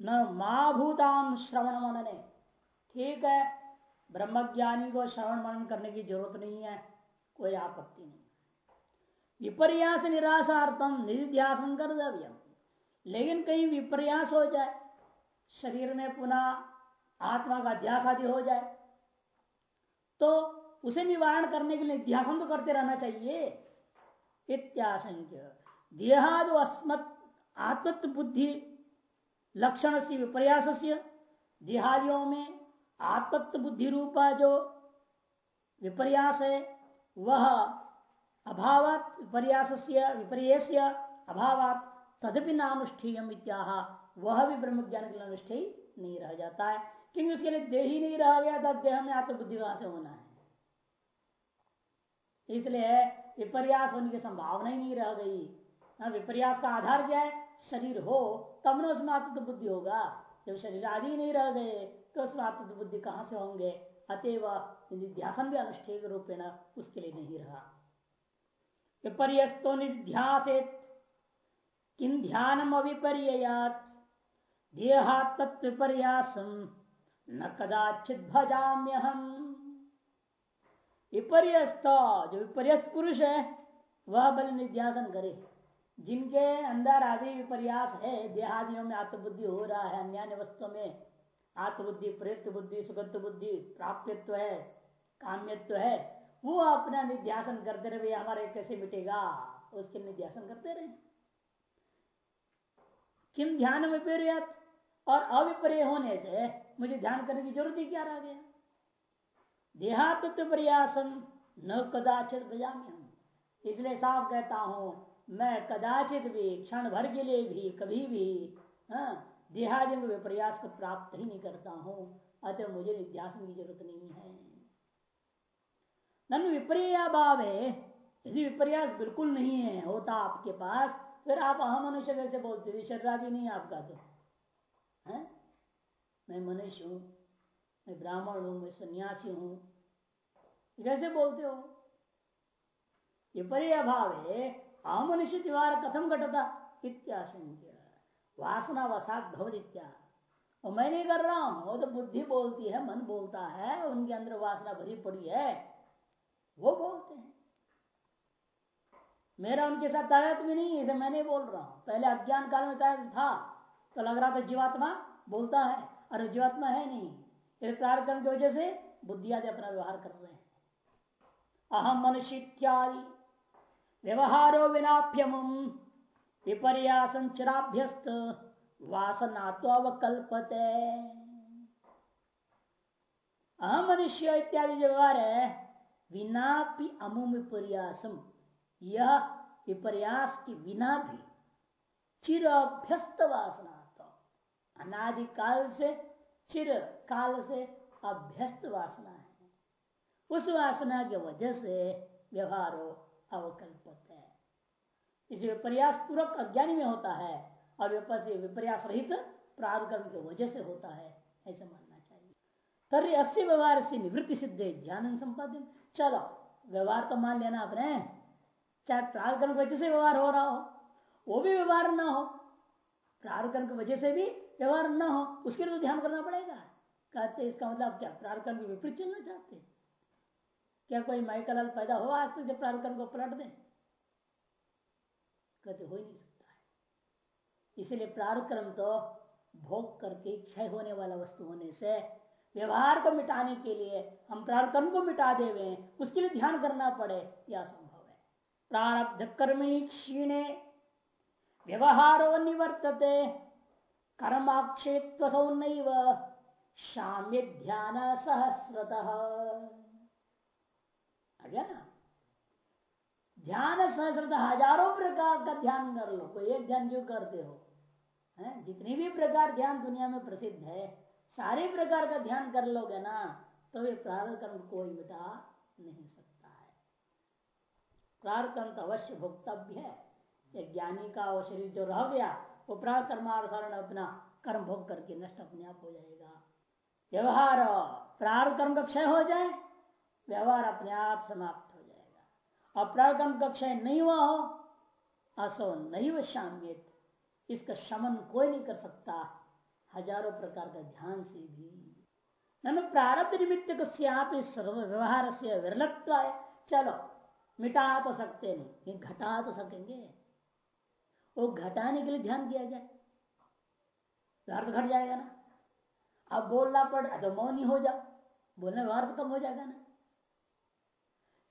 न माँ भूताम श्रवण मनने। ठीक है, ब्रह्मज्ञानी को श्रवण मनन करने की ज़रूरत नहीं है, कोई आपत्ति नहीं। विपर्यास निराशार्थम निधिध्यासन कर लेकिन कहीं विपर्यास हो जाए, शरीर में पुनः आत्मा का ध्यास आदि हो जाए तो उसे निवारण करने के लिए ध्यान तो करते रहना चाहिए। इत्याशंक्य। देहादो अस्मत्, आत्मत्व बुद्धि लक्षण से विपर्यास देहादियों में आत्मत्व बुद्धि रूपा जो विपर्यास है, वह अभावात विपर्यास विपर्यस अभावात तदपि नानुष्ठीय वह भी ब्रह्म ज्ञान के अनुष्ठेय नहीं रह जाता है। क्योंकि उसके लिए देह ही नहीं रह गया, तब देह में आत्मबुद्धि कहाँ से होना है। इसलिए विपर्यास होने की संभावना ही नहीं रह गई। विपर्यास का आधार क्या है? शरीर हो तब न उसमें आत्म बुद्धि होगा। जब शरीर आदि नहीं रह गए तो उसमें आत्म बुद्धि कहाँ से होंगे? अतएव निध्यासन भी अनुष्ठेय रूपेण उसके लिए नहीं रहा। विपर्यस्तो निध्यास किम ध्यानम अविपर्यात देहात्म विपर्यासम। न कदाचित भजाम्य हम विपर्यस्त, जो विपर्यस्त पुरुष है, वह बल निध्यासन करे। जिनके अंदर आदि विपर्यास है, देहादियों में आत्मबुद्धि हो रहा है अन्य वस्तु में आत्मबुद्धि, प्रयुक्त बुद्धि सुगत बुद्धि प्राप्तित्व है, काम्यत्व है, वो अपना निध्यासन करते रहे हमारे कैसे मिटेगा? उसके निध्यासन करते रहे। किम ध्यान विपर्यत और अविपर्य होने से मुझे ध्यान करने की ज़रूरत ही क्या रह गया? देहात्व प्रयासम न कदाचित बजामी इसलिए साफ़ कहता हूँ मैं कदाचित भी क्षण भर के लिए भी कभी भी हाँ, देहादिंग प्रयास को प्राप्त ही नहीं करता हूँ। अतः मुझे निध्यासन की ज़रूरत नहीं है। नन विपर्या भाव है यदि विपर्यास बिल्कुल नहीं है होता आपके पास फिर आप अहम मनुष्य कैसे बोलते शरीर आदि नहीं आपका तो है? मैं मनुष्य हूँ मैं ब्राह्मण हूँ मैं सन्यासी हूँ। कैसे बोलते हो। ये भाव है अमनुष्य द्वार कथम घटता इत्याशंक्य। वासना वसात भवदित्या। और मैं नहीं कर रहा हूँ, वो तो बुद्धि बोलती है, मन बोलता है, उनके अंदर वासना भरी पड़ी है, वो बोलते हैं। मेरा उनके साथ तायत भी नहीं इसे मैं नहीं बोल रहा हूँ। पहले अज्ञान काल में तायत था तो लग रहा था जीवात्मा बोलता है और जीवात्मा है नहीं इस कार्यक्रम की वजह से बुद्धि आदि अपना व्यवहार कर रहे हैं। अहम मनुष्य इत्यादि व्यवहारो विनाभ्यम विपर्यासंचराभ्यस्त वासना तो अवकल्पते। अहम मनुष्य इत्यादि जो व्यवहार है, विनापि अमुम विपर्यासम यह विपर्यास के बिना भी चिर अभ्यस्त वासना तो अनादिकाल से चिर काल से अभ्यस्त वासना है। उस वासना के वजह से व्यवहार अवकल्पत। है इस विपर्यास पूर्वक अज्ञानी में होता है और विपर्यास रहित प्रागकर्म की वजह से होता है, ऐसा मानना चाहिए। तरी अस्य व्यवहार से निवृत्ति सिद्ध ध्यान संपादन चलो, व्यवहार तो मान लेना आपने। चाहे प्रागकर्म की वजह से व्यवहार हो रहा हो, वो भी व्यवहार ना हो। प्रागकर्म की वजह से भी व्यवहार न हो, उसके लिए तो ध्यान करना पड़ेगा। कहते इसका मतलब क्या प्रार्थना के विपरीत चलना चाहते क्या कोई माइकल पैदा हो आज तक जब को पलट दे? कहते हो ही नहीं सकता है। इसलिए प्रारक्रम तो भोग करके क्षय होने वाला वस्तु होने से व्यवहार को मिटाने के लिए हम प्रार्थना को मिटा देवे, उसके लिए ध्यान करना पड़े, यह संभव है। प्रारब्ध कर्मी क्षीणे, व्यवहारो निवर्तते कर्माक्षेत्व सौनैव शाम्य ध्यान सहस्रत। ना? ध्यान सहस्रत हज़ारों प्रकार का ध्यान कर लो, कोई एक ध्यान क्यों करते हो? है? जितनी भी प्रकार ध्यान दुनिया में प्रसिद्ध है, सारे प्रकार का ध्यान कर लोगे ना तो ये प्रारंभ कर्म कोई मिटा नहीं सकता है। प्रारंभ कर्म तो अवश्य भोक्तव्य है। ज्ञानी का वो शरीर जो रह गया, वो प्राग कर्मानुसारण अपना कर्म भोग करके नष्ट अपने आप हो जाएगा। व्यवहार प्रार कर्म का क्षय हो जाए व्यवहार अपने आप समाप्त हो जाएगा। प्रार कर्म नहीं हुआ हो, असो नहीं वह शामित इसका शमन कोई नहीं कर सकता। हज़ारों प्रकार का ध्यान से भी। प्रारब्ध निमित्त व्यवहार से विरलत्व है चलो, मिटा तो सकते नहीं घटा तो सकेंगे। वो घटाने के लिए ध्यान दिया जाए। व्यवहार तो घट जाएगा ना। अब बोलना पड़ तो मौन ही हो जाओ। बोलने व्यवहार तो कम हो जाएगा ना।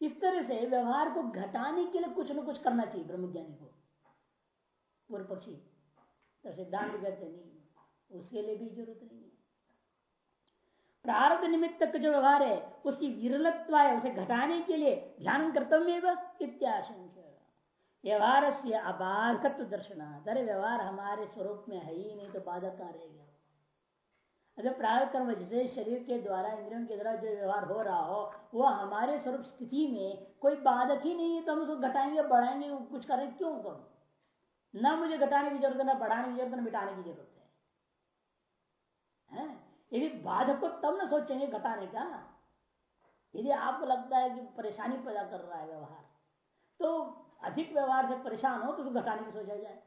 इस तरह से व्यवहार को घटाने के लिए कुछ न कुछ करना चाहिए ब्रह्मज्ञानी को। पूर्व पक्षी तो सिद्धांत कहते नहीं, उसके लिए भी ज़रूरत नहीं है। प्रारब्ध निमित्त का जो व्यवहार है, उसकी विरलत्व है, उसे घटाने के लिए ध्यान कर्तव्य इत्याशंक व्यवहार से अबाधकत्व दर्शन अरे व्यवहार हमारे स्वरूप में है ही नहीं तो बाधक रहेगा अगर प्रारंभ कर्म जैसे शरीर के द्वारा इंद्रियों के द्वारा जो व्यवहार हो रहा हो वो हमारे स्वरूप स्थिति में कोई बाधक ही नहीं है तो हम उसको घटाएँगे बढ़ाएँगे कुछ करें क्यों करो? ना मुझे घटाने की ज़रूरत है ना बढ़ाने की ज़रूरत है मिटाने की ज़रूरत है, यदि बाधक को तब ना सोचेंगे घटाने का। यदि आपको लगता है कि परेशानी पैदा कर रहा है व्यवहार तो अधिक व्यवहार से परेशान हो तो उसको घटाने की सोचा जाए।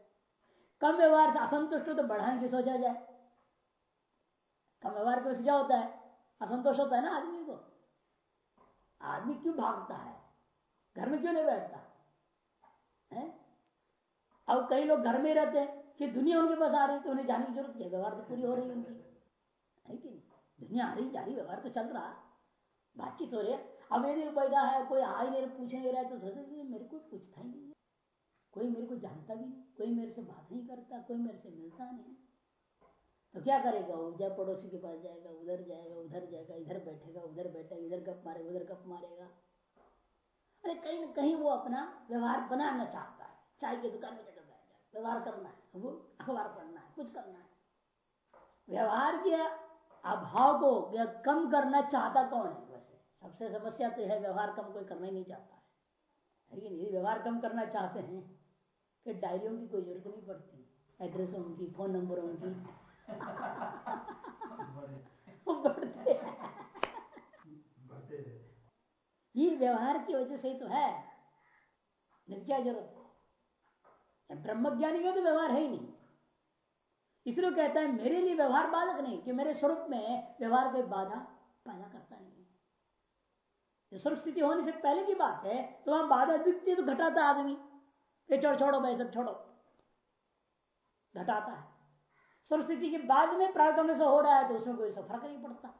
कम व्यवहार से असंतुष्ट हो तो बढ़ाने की सोचा जाए। कम व्यवहार की क्या होता है, असंतोष होता है ना आदमी को। आदमी क्यों भागता है? घर में क्यों नहीं बैठता? है? अब कई लोग घर में रहते हैं कि दुनिया उनके पास आ रही है तो उन्हें जाने की ज़रूरत क्या? व्यवहार तो पूरी हो रही है उनकी। है कि दुनिया आ रही जा रही व्यवहार तो चल रहा। बातचीत हो रही है। अब यदि पैदा है, कोई आ ही नहीं, पूछ नहीं रहा है तो सोचते मेरे को पूछता ही नहीं। कोई मेरे को जानता भी नहीं, कोई मेरे से बात नहीं करता, कोई मेरे से मिलता नहीं। तो क्या करेगा वो? जब पड़ोसी के पास जाएगा, उधर जाएगा उधर जाएगा, इधर बैठेगा, उधर बैठेगा, इधर गप मारेगा, उधर गप मारेगा। अरे कहीं ना कहीं वो अपना व्यवहार बनाना चाहता है। चाय की दुकान में जाकर बैठ जाए। व्यवहार करना है। वो अखबार पढ़ना है, कुछ करना है। व्यवहार के अभाव को कम करना चाहता कौन है? वैसे सबसे समस्या तो है, व्यवहार कम कोई करना ही नहीं चाहता है। लेकिन यदि व्यवहार कम करना चाहते हैं, फिर डायरियों की कोई ज़रूरत नहीं पड़ती। एड्रेसों की फ़ोन नंबरों की बढ़ते ये व्यवहार की वजह से ही तो है। क्या ज़रूरत है ब्रह्मज्ञानी का तो व्यवहार है ही नहीं। इसलिए कहता है मेरे लिए व्यवहार बाधक नहीं कि मेरे स्वरूप में व्यवहार कोई बाधा पैदा करता नहीं है। स्वरूप स्थिति होने से पहले की बात है तो वहाँ बाधा दिखती है तो घटाता आदमी। ये छोड़ छोड़ो भाई सब छोड़ो। घटाता है। स्थिति के बाद में प्राग से हो रहा है तो उसमें कोई फ़र्क नहीं पड़ता।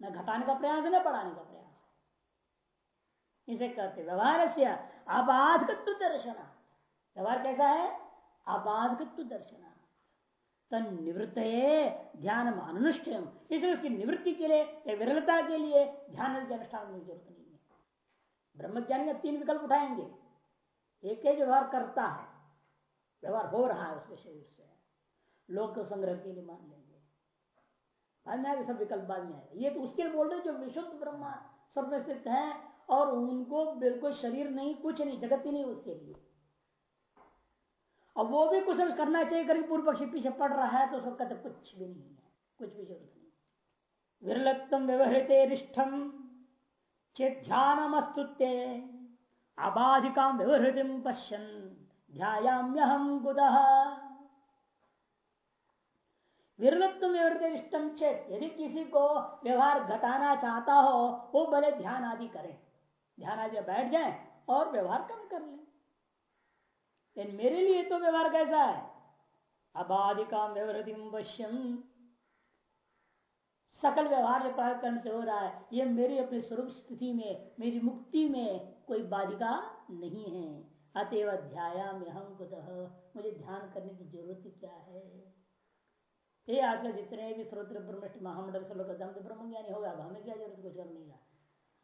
न घटाने का प्रयास, न बढ़ाने का प्रयास। इसे कहते व्यवहार से अबाधकत्व दर्शन व्यवहार कैसा है? अबाधकत्व दर्शन निवृत्त ध्यान अनुष्ठम इसलिए उसकी निवृत्ति के लिए, या विरलता के लिए ध्यान अनुष्ठान की ज़रूरत नहीं है। ब्रह्मज्ञानी का तीन विकल्प उठाएँगे। एक ही व्यवहार करता है, व्यवहार हो रहा है उसके शरीर से। लोक संग्रह के लिए मान लेंगे। में आगे सब विकल्प बाद में आएगा। ये तो उसके लिए बोल रहे जो विशुद्ध ब्रह्मा सर्व स्थित है और उनको बिल्कुल शरीर नहीं, कुछ नहीं, जगत ही नहीं उसके लिए। अब वो भी कुछ करना चाहिए करके पूर्व पक्षी पीछे पड़ रहा है तो उसको कहते कुछ भी नहीं है, कुछ भी ज़रूरत नहीं। विरलत्तम व्यवहृत रिष्ठम चेत ध्यान अस्तुत्य अबाधिका व्यवहृतिम पश्यन ध्यायाम्यहम गुदह इष्टम चेत यदि किसी को व्यवहार घटाना चाहता हो, वो भले ध्यान आदि करे। ध्यान आदि बैठ जाए और व्यवहार कम कर ले। लेकिन मेरे लिए तो व्यवहार कैसा है? अबाधिका व्यवहृतिम पश्यम। सकल व्यवहार प्राकरण से हो रहा है। ये मेरी अपनी स्वरूप स्थिति में, मेरी मुक्ति में कोई बाधिका नहीं है। अतएव ध्याया में हम मुझे ध्यान करने की ज़रूरत क्या है? ये आजकल जितने भी स्रोत्र ब्रह्मष्ट महामंडल से लोग हम तो ब्रह्म ज्ञानी होगा हमें क्या ज़रूरत, कुछ करने का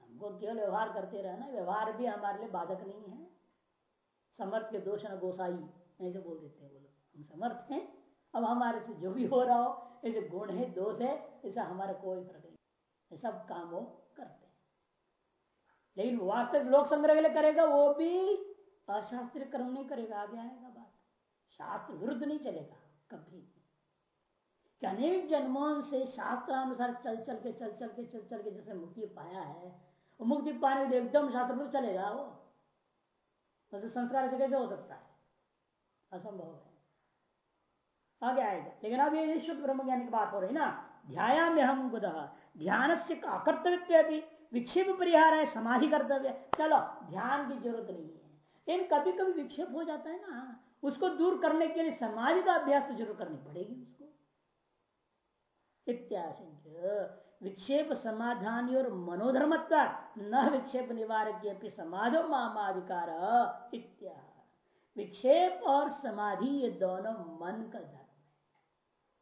हमको केवल व्यवहार करते रहना व्यवहार भी हमारे लिए बाधक नहीं है। समर्थ के दोष न गोसाई, ऐसे बोल देते हैं वो लोग। हम समर्थ हैं, अब हमारे से जो भी हो रहा हो, ऐसे गुण है, दोष है, ऐसा हमारा कोई फ़र्क नहीं। सब काम वो करते हैं। लेकिन वास्तविक लोक संग्रह के लिए करेगा, वो भी अशास्त्रीय कर्म नहीं करेगा, आगे आएगा बात। शास्त्र विरुद्ध नहीं चलेगा, कभी कि अनेक जन्मों से शास्त्रानुसार चल चल के, चल चल के, चल चल के जैसे मुक्ति पाया है, वो मुक्ति पाने के एकदम शास्त्र पर चलेगा वो। वैसे संस्कार से कैसे हो सकता है? असंभव है। आगे आएगा। लेकिन अब ये शुद्ध ब्रह्म ज्ञान की बात हो रही ना। ध्याया में हम बुध। ध्यान से अकर्तव्य भी विक्षेप परिहार है, समाधि कर्तव्य। चलो, ध्यान की ज़रूरत नहीं है। लेकिन कभी कभी विक्षेप हो जाता है ना। उसको दूर करने के लिए समाधि का अभ्यास तो ज़रूर करनी पड़ेगी उसको। इत्याशंक विक्षेप समाधानी और मनोधर्मत्व, न विक्षेप निवारक समाधो मामाधिकार इत्या विक्षेप और समाधि ये दोनों मन का धर्म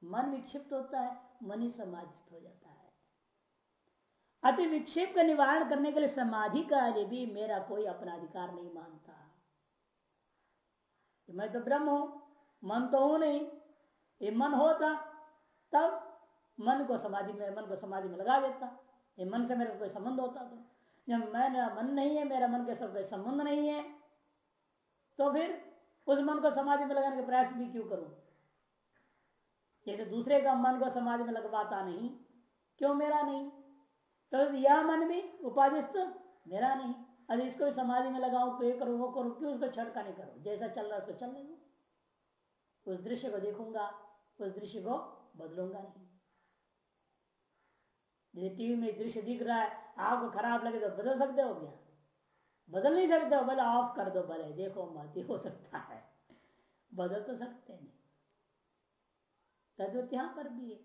मन विक्षिप्त होता है, मन ही समाधिस्थ हो जाता है। अति विक्षेप का निवारण करने के लिए समाधि कार्य भी मेरा कोई अपना अधिकार नहीं मानता। मैं तो ब्रह्म हूँ, मन तो हूँ नहीं। ये मन होता, तब मन को समाधि में, मन को समाधि में लगा देता। ये मन से मेरा कोई संबंध होता तो। जब मेरा मन नहीं है, मेरा मन के साथ कोई संबंध नहीं है तो फिर उस मन को समाधि में लगाने का प्रयास भी क्यों करूँ? जैसे दूसरे का मन को समाधि में लगवाता नहीं, क्यों मेरा नहीं? तो यह मन भी उपाधिस्थ, मेरा नहीं। अरे इसको भी समाधि में लगाऊ तो ये करो, वो करो, क्यों उसको छड़का नहीं करो? जैसा चल रहा है उसको चलने दो। उस दृश्य को देखूँगा, उस दृश्य को बदलूँगा नहीं। जैसे टीवी में दृश्य दिख रहा है आपको खराब लगे तो बदल सकते हो क्या? बदल नहीं सकते हो भले ऑफ़ कर दो भले देखो मत हो सकता है। बदल तो सकते नहीं तद्वत यहाँ पर भी है।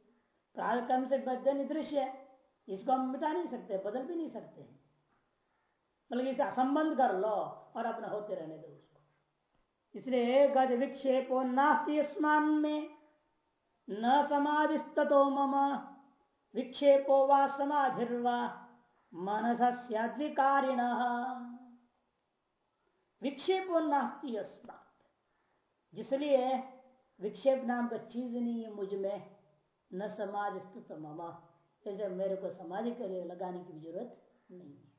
प्राण से बदल दृश्य है, इसको हम मिटा नहीं सकते, बदल भी नहीं सकते हैं। मतलब इसे असंबंध कर लो और अपना होते रहने दो उसको। इसलिए गद विक्षेपो नास्ती स्मान में, न समाधिस्तो मम। विक्षेपो व समाधिर्वा मनस विकारिण विक्षेपो नास्ती जिसलिए विक्षेप नाम का चीज़ नहीं है मुझमें, न समाधि स्थित ममा। जैसे मेरे को समाधि के लिए लगाने की ज़रूरत नहीं है।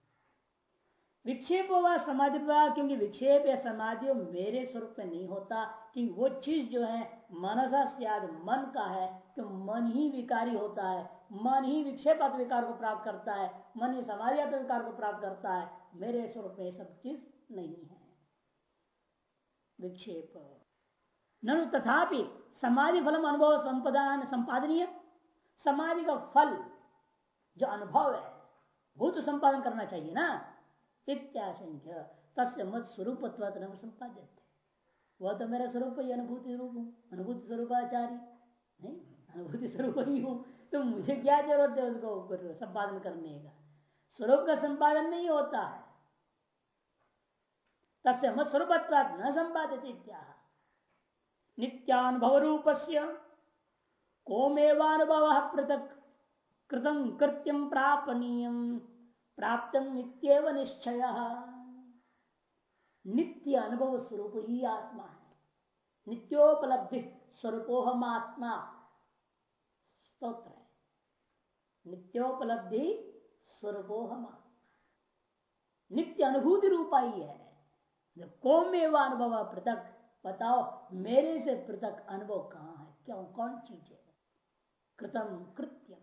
विक्षेप हुआ समाधि क्योंकि विक्षेप या समाधि मेरे स्वरूप में नहीं होता, कि वो चीज़ जो है मनसा सियाद मन का है, कि मन ही विकारी होता है मन ही विक्षेप विकार को प्राप्त करता है, मन ही समाधि विकार को प्राप्त करता है, मेरे स्वरूप में सब चीज़ नहीं है। विक्षेप। ननु तथापि समाधि फलम अनुभव संपदान संपादनीय। समाधि का फल जो अनुभव है वो तो संपादन करना चाहिए ना। इत्याशंख्य तस्य मत स्वरूप संपाद्य वह तो मेरा स्वरूप ही अनुभूति रूप हूँ, अनुभूति स्वरूपाचारी नहीं, अनुभूति स्वरूप ही हूँ। तो मुझे क्या ज़रूरत है उसको संपादन करने का? स्वरूप का संपादन नहीं होता है। तस्य मत स्वरूप न संपादित इत्या नित्यानुभव रूप से कोमेवानुभव पृथक कृतम कृत्यम प्रापनीय, प्राप्त नित्यव निश्चय। नित्य अनुभव स्वरूप ही आत्मा है। नित्योपलब्धि स्वरूपोहम आत्मा स्त्रोत्र है। नित्योपलब्धि स्वरूपोहम। नित्य अनुभूति रूपा ही। है कौमेव अनुभव पृथक, बताओ मेरे से पृथक अनुभव कहाँ है? क्यों? कौन चीज़ है? कृतम कृत्यम।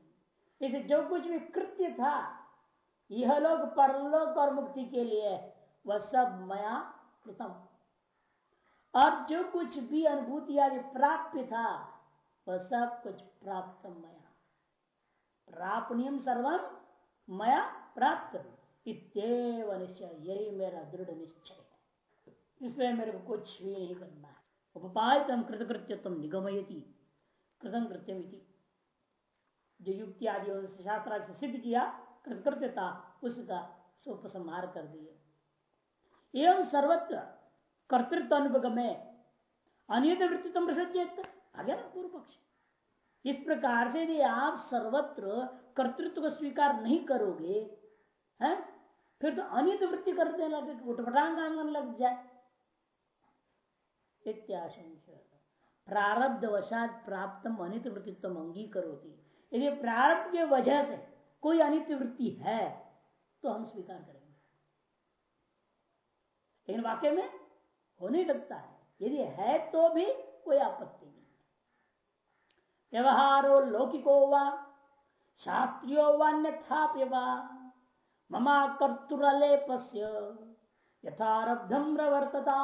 इसे जो कुछ भी कृत्य था, यह लोग परलोक और मुक्ति के लिए वह सब मया कृतम। और जो कुछ भी अनुभूति आदि प्राप्त था, वह सब कुछ प्राप्त मया। प्रापणियम सर्वम मया प्राप्त इतव निश्चय। यही मेरा दृढ़ निश्चय है। इसलिए मेरे को कुछ भी नहीं करना है। उपपादितम कृतकृत्यम निगमयती। कृतम कृत्यम जो युक्ति आदि शास्त्र से सिद्ध किया, कृतकृत्यता उसका उपसंहार कर दिए एवं सर्वत्र कर्तृत्व अनुभव में अनियत वृत्तित्व प्रसज्जित आ गया पूर्व पक्ष इस प्रकार से यदि आप सर्वत्र कर्तृत्व को स्वीकार नहीं करोगे, है? फिर तो अनित वृत्ति करते लगे उठपटांग करने लग जाए। इत्याशंक प्रारब्ध वशात प्राप्त अनित वृत्तित्व अंगीकरोती। यदि प्रारब्ध के वजह से कोई अनित वृत्ति है तो हम स्वीकार करेंगे। लेकिन वाक्य में हो नहीं सकता है, यदि है तो भी कोई आपत्ति नहीं। व्यवहारो लौकिको वा, शास्त्रियो वान्यथाप्य वा, ममा कर्तुरलेपस्य यथारब्धम प्रवर्तता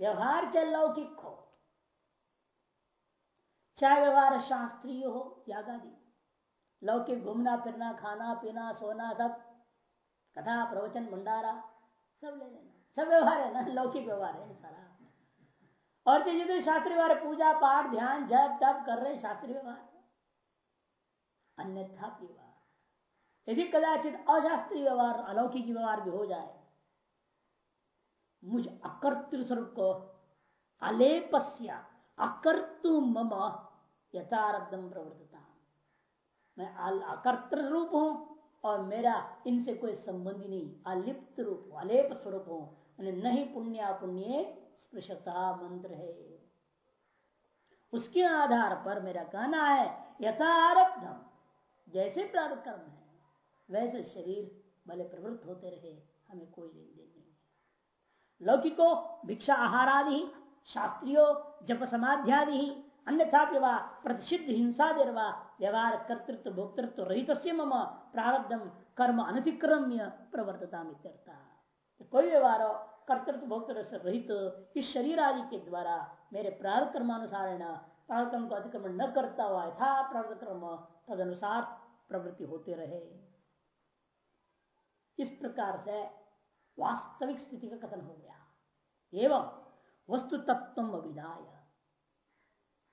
व्यवहार चाहे लौकिक हो, चाहे व्यवहार शास्त्रीय हो याग लौकिक घूमना, फिरना, खाना, पीना, सोना, सब, कथा, प्रवचन, भंडारा, सब ले लेना। सब व्यवहार है ना? लौकिक व्यवहार है सारा। और जो जितने शास्त्रीय व्यवहार पूजा पाठ, ध्यान, जप, तप कर रहे शास्त्रीय व्यवहार अन्यथा व्यवहार यदि कदाचित अशास्त्रीय व्यवहार अलौकिक व्यवहार भी हो जाए, मुझ अकर्तृ स्वरूप को अलेपस्या अकर्तु मम यथारब्धम प्रवर्तता। मैं अकर्तृ रूप हूँ और मेरा इनसे कोई संबंधी नहीं। अलिप्त रूप अलेप स्वरूप हूँ। नहीं पुण्य पुण्य स्पृशता मंत्र है। उसके आधार पर मेरा कहना है यथारब्धम जैसे प्रारब्ध कर्म है, वैसे शरीर भले प्रवृत्त होते रहे, हमें कोई लेन देन नहीं लौकिको, भिक्षा आहार आदि शास्त्रियो, जप समाध्यादि, अन्यथा विवाह प्रतिषिद्ध हिंसा देवा व्यवहार कर्तृत्व, भोक्तृत्व रहित मम प्रारब्धम कर्म अनतिक्रम्य प्रवर्तता तो कोई व्यवहार कर्तृत्व भोक्तृत्व से रहित इस शरीर आदि के द्वारा मेरे प्रारब्ध कर्मानुसार प्रारब्ध कर्म को अतिक्रमण न करता हुआ यथा प्रारब्ध कर्म तद अनुसार प्रवृत्ति होते रहे। इस प्रकार से वास्तविक स्थिति का कथन हो गया। एवं वस्तु तत्व विधाय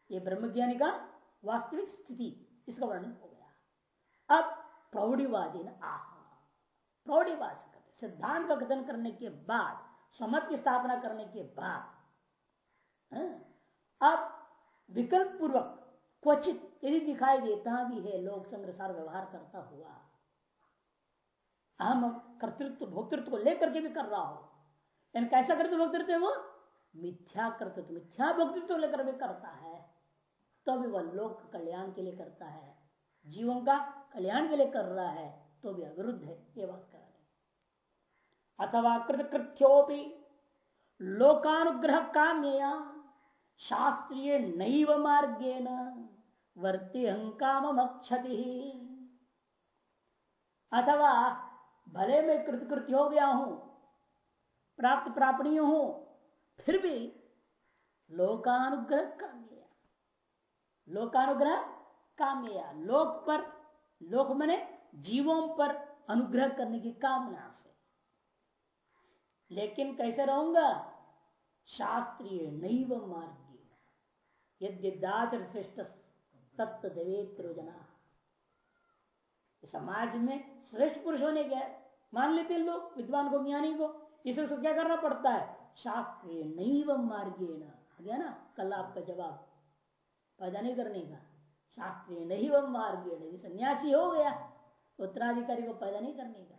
ये ब्रह्मज्ञानी का वास्तविक स्थिति, इसका वर्णन हो गया। अब प्रौढ़ीवादी ने आह प्रौढ़ीवाद सिद्धांत का कथन करने के बाद समत की स्थापना करने के बाद हाँ, अब विकल्प पूर्वक क्वचित यदि दिखाई देता भी है लोग संग्रसार व्यवहार करता हुआ हम कर्तृत्व भोक्तृत्व को लेकर के भी कर रहा हो यानी कैसा कर्तृत्व भोक्तृत्व है वो? मिथ्या कर्तृत्व मिथ्या भोक्तृत्व लेकर भी करता है तो भी वह लोक कल्याण के लिए करता है जीवों का कल्याण के लिए कर रहा है तो भी अविरुद्ध है ये बात कर अथवा कृतकृत्योपि लोकानुग्रह काम्यया शास्त्रीय नैव मार्गेण वर्ति काम क्षति अथवा भले मैं कृतकृत्य हो गया हूँ प्राप्त प्रापणीय हूँ, फिर भी लोकानुग्रह काम्य लोकानुग्रह काम्य लोक पर, लोक मने जीवों पर अनुग्रह करने की कामना लेकिन कैसे रहूँगा? शास्त्रीय नैव मार्ग। यद्यदाचर श्रेष्ठ तत्व देवेत्रोजना समाज में श्रेष्ठ पुरुष होने के मान लेते लोग, विद्वान को, ज्ञानी को इसे उसको क्या करना पड़ता है? शास्त्रीय नैव मार्गेण गया ना कल आपका जवाब। पैदा नहीं करने का। शास्त्रीय नहीं व मार्गेण सन्यासी हो गया। उत्तराधिकारी को पैदा नहीं करने का।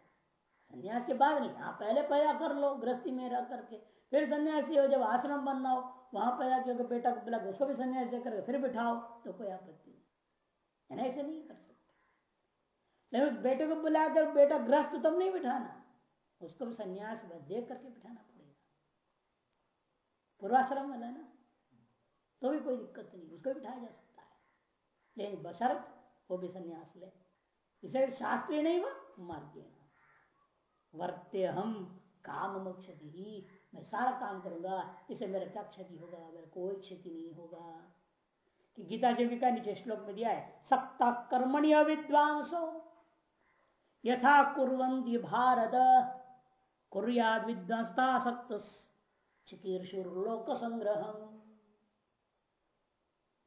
सन्यास के बाद नहीं हाँ पहले पैदा कर लो, गृहस्थी में रह करके। फिर सन्यासी हो, जब आश्रम बनना हो वहाँ पैदा किया बेटा को पिला उसको भी सन्यास देकर फिर बिठाओ तो कोई आपत्ति नहीं। ऐसे नहीं कर सकते। लेकिन उस बेटे को बुलाकर बेटा ग्रस्त तब नहीं बिठाना, उसको भी संन्यास दे करके बिठाना पड़ेगा। पूर्वाश्रम वाला ना तो भी कोई दिक्कत नहीं, उसको भी बिठाया जा सकता है। लेकिन बशर्त वो भी संन्यास ले। इसे शास्त्रीय नहीं वो मार्ग वर्त्य हम काम क्षति ही मैं सारा काम करूँगा इसे मेरा क्या क्षति होगा? मेरा कोई क्षति नहीं होगा। कि गीता जी का नीचे श्लोक में दिया है सत्ता कर्मण्य विद्वांसो। यथा कुरंती भारत, कुरियाद विध्वंसता सक्त चिकीर्षुर्लोक संग्रह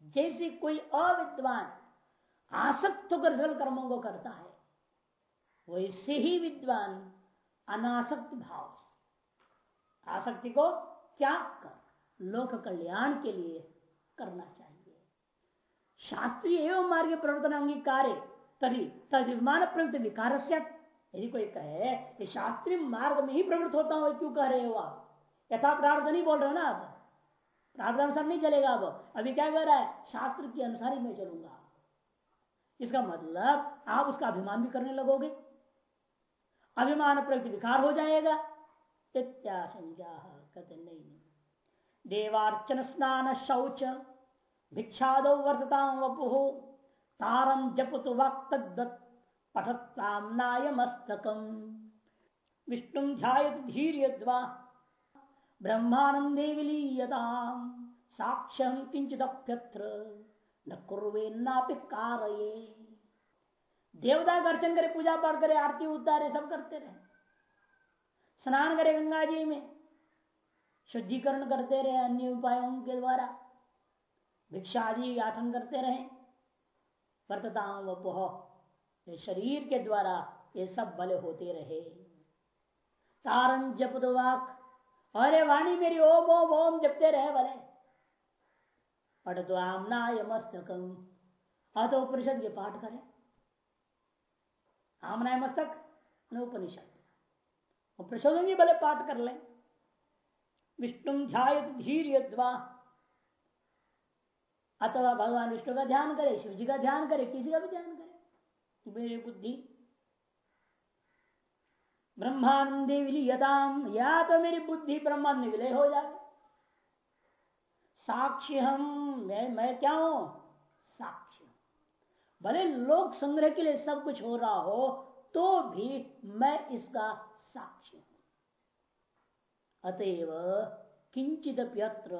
जैसे कोई अविद्वान आसक्त होकर कर्मों को करता है, वैसे ही विद्वान अनासक्त भाव आसक्ति को त्याग कर? लोक कल्याण के लिए करना चाहिए। शास्त्रीय एवं मार्ग प्रवर्तन अंगीकार, तभी तदिमान प्रवृत्त विकार यदि कोई कहे कि शास्त्रीय मार्ग में ही प्रवृत्त होता हूँ, क्यों कह रहे हो आप? यथा प्रार्थ नहीं बोल रहे हो ना आप? प्रार्थ अनुसार नहीं चलेगा अब। अभी क्या कह रहा है? शास्त्र के अनुसार ही मैं चलूँगा। इसका मतलब आप उसका अभिमान भी करने लगोगे। अभिमान प्रवृत्ति विकार हो जाएगा। इत्याशंका कहते देवार्चन स्नान शौच, भिक्षादो वर्तता वपु तारम जपत वाक् पठताम नायमस्तकम विष्णु ध्यात धीर्यद्वा ब्रह्मानंदे विलीयताम साक्ष्यम किंचिदप्यत्र न कुर्वे ना कार्य। देवता का अर्चन करे, पूजा पाठ करे, आरती उतारे, सब करते रहे। स्नान करे गंगा जी में, शुद्धिकरण करते रहे अन्य उपायों के द्वारा। भिक्षा आदि आठन करते रहे। वर्तताम वह शरीर के द्वारा ये सब भले होते रहे। तारन जप वाक, अरे वाणी मेरी ओम ओम ओम जपते रहे भले। पटद्वामनाय मस्तकम अतो उपनिषद के पाठ करें। आमनाय मस्तक उपनिषद। उपनिषदों के भले पाठ कर ले। विष्णु ध्याय धीर अथवा भगवान विष्णु का ध्यान करे, शिव जी का ध्यान करे, किसी का भी ध्यान करे। मेरी बुद्धि। ब्रह्मानंदे विलीयताम या तो मेरी बुद्धि ब्रह्मांड विलय हो जाए। साक्षी हम, मैं मैं क्या हूँ? भले लोक संग्रह के लिए सब कुछ हो रहा हो तो भी मैं इसका साक्षी हूँ। अतएव किंचित अत्र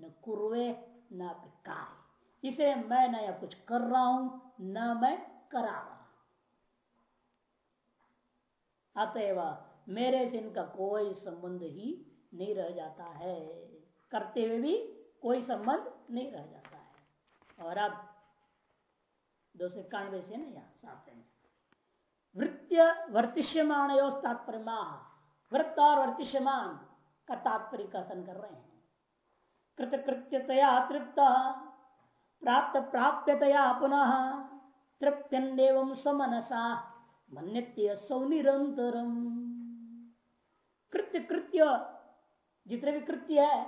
न कुर्वे, न कार्य इसे मैं न या कुछ कर रहा हूँ, न मैं करा रहा अतएव मेरे से इनका कोई संबंध ही नहीं रह जाता है। करते हुए भी कोई संबंध नहीं रह जाता है। और अब दो सौ इक्यानवे से ना यहाँ, साफ़ है वृत्य वर्तिष्यमान तात्पर्य वृत्त और वर्तिष्यमान का तात्पर्य कथन कर रहे हैं। कृतकृत्यतया तृप्त प्राप्त प्राप्यतया पुनः तृप्यन्व स्वमनसा मन्यत्य सौ निरंतरम कृत्य कृत्य, जितने भी कृत्य है,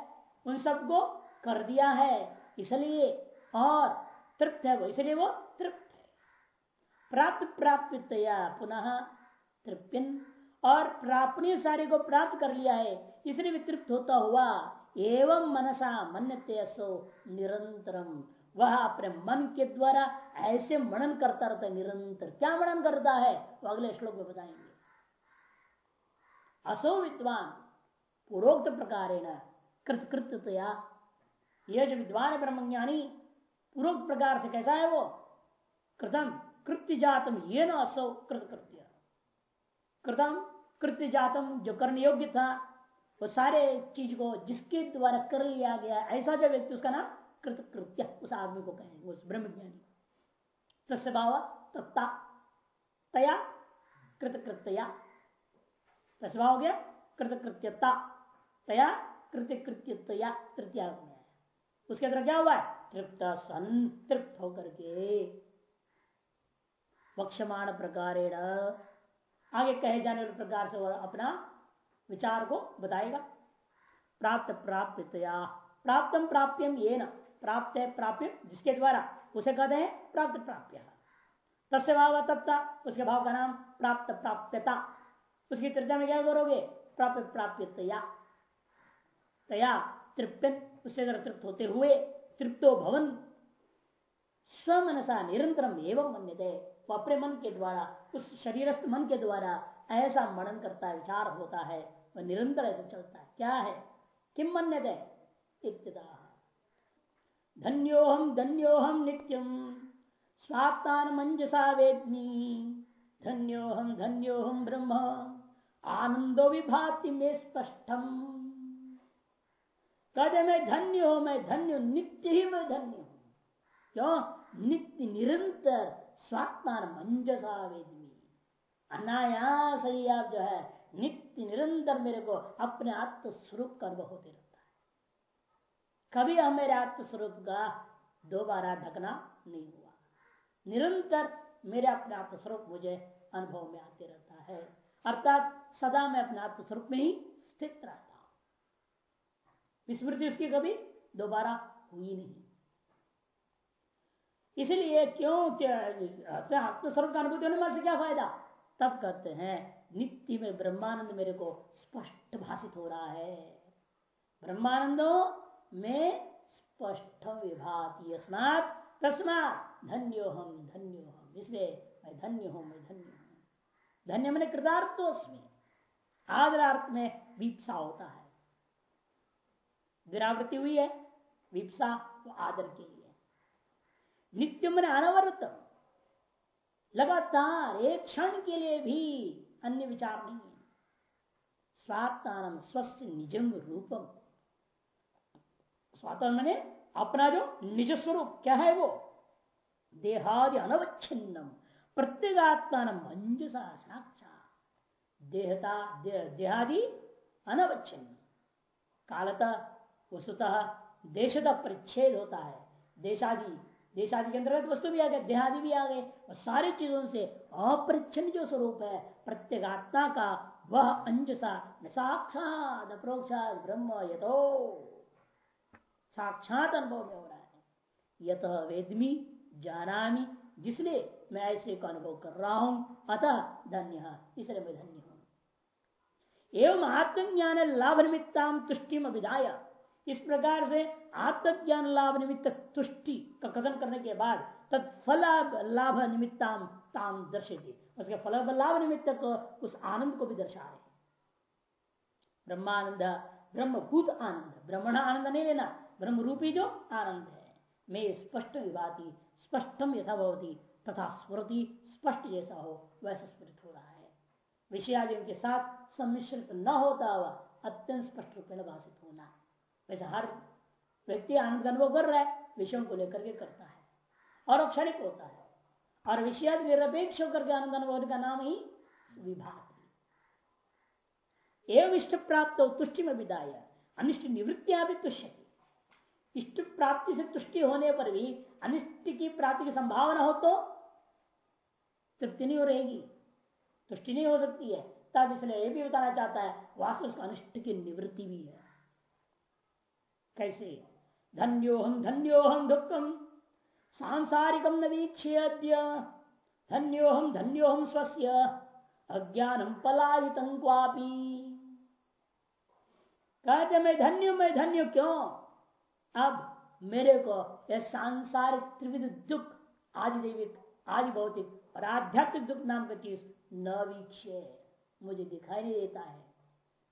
उन सबको कर दिया है, इसलिए और तृप्त है वो इसलिए वो तृप्त है। प्राप्त प्राप्तया पुनः तृप्यन। और प्रापणीय सारे को प्राप्त कर लिया है, इसलिए भी तृप्त होता हुआ एवं मनसा मन्यते सो निरंतरम। वह अपने मन के द्वारा ऐसे मनन करता रहता है, निरंतर। क्या मनन करता है? वो अगले श्लोक में बताएँगे। असो विद्वान पूर्वोक्त प्रकार कृतकृतया यह जो विद्वान ब्रह्मज्ञानी पूर्वोक्त प्रकार से कैसा है वो? कृतम कृत्य जातम, ये न असो कृत कृत्य। कृतम कृत्य जातम जो करने योग्य था, वो सारे चीज़ को जिसके द्वारा कर लिया गया ऐसा जो व्यक्ति उसका नाम कृत कृत्य, उस आदमी को कहेंगे, उस ब्रह्म ज्ञानी तस्य तत्ता, तया कृत कृत्या। तस्वा हो गया कृत कृत्यता, तया कृत्य कृत्यतया तृतीया उसके अंदर क्या हुआ है? तृप्त संतृप्त होकर के वक्षमाण प्रकार आगे कहे जाने वाले प्रकार से वह अपना विचार को बताएगा। प्राप्त प्राप्तया प्राप्तम प्राप्यम ये न प्राप्त है प्राप्य जिसके द्वारा उसे कहते हैं प्राप्त प्राप्य। तस्य भाव तत्ता उसके भाव का नाम प्राप्त प्राप्यता। उसकी तृतीया में क्या करोगे? प्राप्त प्राप्यतया। तया तृप्यन उससे तृप्त होते हुए तृप्तो भवन। स्वमनसा निरंतरम एवं मन्य वो अपने मन के द्वारा, उस शरीरस्थ मन के द्वारा ऐसा मनन करता है विचार होता है, वह निरंतर ऐसे चलता है। क्या है? किम मन्य दे धन्योहम धन्योहम नित्यम। स्वात्मान मंजसा वेदनी धन्योहम धन्योहम ब्रह्म। आनंदो विभाति में स्पष्टम। कहते मैं धन्य हो, मैं धन्य नित्य ही मैं धन्य हूँ। क्यों? नित्य, निरंतर स्वात्मान मंजसा वेदनी। अनायास ही आप जो है, नित्य, निरंतर मेरे को अपने आत्म स्वरूप का अनुभव होते रहता है। कभी हम मेरे आत्म स्वरूप का दोबारा ढकना नहीं हुआ। निरंतर मेरे अपने आत्म स्वरूप मुझे अनुभव में आते रहता है। अर्थात सदा मैं अपने आत्म स्वरूप में ही स्थित रहता हूँ स्मृति उसकी कभी दोबारा हुई नहीं। इसलिए क्यों आत्मस्वरूप का अनुभूति होने से क्या फ़ायदा? तब कहते हैं, नित्य में ब्रह्मानंद मेरे को स्पष्ट भाषित हो रहा है। ब्रह्मानंदो में स्पष्ट विभाति अस्मात तस्मात धन्यो हम धन्यो हम इसलिए मैं धन्य हूँ मैं धन्य हूँ धन्य मैंने कृतार्थ उसमें आदरार्थ में विप्सा होता है। विरावृत्ति हुई है विप्सा वो आदर के लिए नित्य मन अनवरतम लगातार एक क्षण के लिए भी अन्य विचार नहीं है स्वात्मान स्वस्थ निजम रूपम स्वात्म मैंने अपना जो निज स्वरूप क्या है वो देहादि अनवच्छिन्नम प्रत्येगात्मान मंजसा साक्षा देहता देहादि अनवच्छिन्न कालतः वस्तुतः देशतः परिच्छेद होता है। देशादि देशादि के अंतर्गत वस्तु भी आ गए, देहादि भी आ गए, और सारी चीज़ों से अपरिच्छिन्न जो स्वरूप है प्रत्येगात्मा का वह अंजसा साक्षात अप्रोक्षात ब्रह्म यथो साक्षात अनुभव में हो रहा है। यत वेदमी जानामी जिसलिए मैं ऐसे का अनुभव कर रहा हूँ। अतः धन्य, इसलिए मैं धन्य हूँ। एवं आत्मज्ञान लाभ निमित्ता तुष्टि विधाय इस प्रकार से आत्मज्ञान लाभ निमित्त तुष्टि का कथन करने के बाद तत्फल लाभ निमित्ताम ताम दर्शे उसके फल लाभ निमित्त को उस आनंद को भी दर्शा रहे ब्रह्मानंद, ब्रह्मभूत आनंद, ब्रह्मण आनंद नहीं लेना ब्रह्म रूपी जो आनंद है। मैं स्पष्ट विभाती स्पष्टम यथा भवती, तथा स्मृति स्पष्ट जैसा हो, वैसा स्मृत हो रहा है। विषयादियों के साथ सम्मिश्रित न होता हुआ अत्यंत स्पष्ट रूप में भाषित होना। वैसे हर व्यक्ति आनंद का अनुभव कर रहा है, विषयों को लेकर के करता है और क्षणिक होता है। और विषय निरपेक्ष होकर के आनंद अनुभव का नाम ही विभाग। एवं इष्ट प्राप्त हो तुष्टि में विदाय। अनिष्ट निवृत्तियाँ भी तुष्य इष्ट प्राप्ति से तुष्टि होने पर भी अनिष्ट की प्राप्ति की संभावना हो तो तृप्ति नहीं हो रहेगी। तुष्टि नहीं हो सकती है। तब इसलिए यह भी बताना चाहता है, वास्तव अनिष्ट की निवृत्ति भी है। कैसे? धन्योहम धन्योहम दुखम सांसारिकम न वीक्ष्य धन्योहम धन्योहम स्वस्य। अज्ञानम पलायित कहते, मैं धन्य मैं धन्य क्यों? अब मेरे को यह सांसारिक त्रिविध दुख आदि दैविक आदि भौतिक और आध्यात्मिक दुख नाम का चीज़ न मुझे दिखाई नहीं देता है।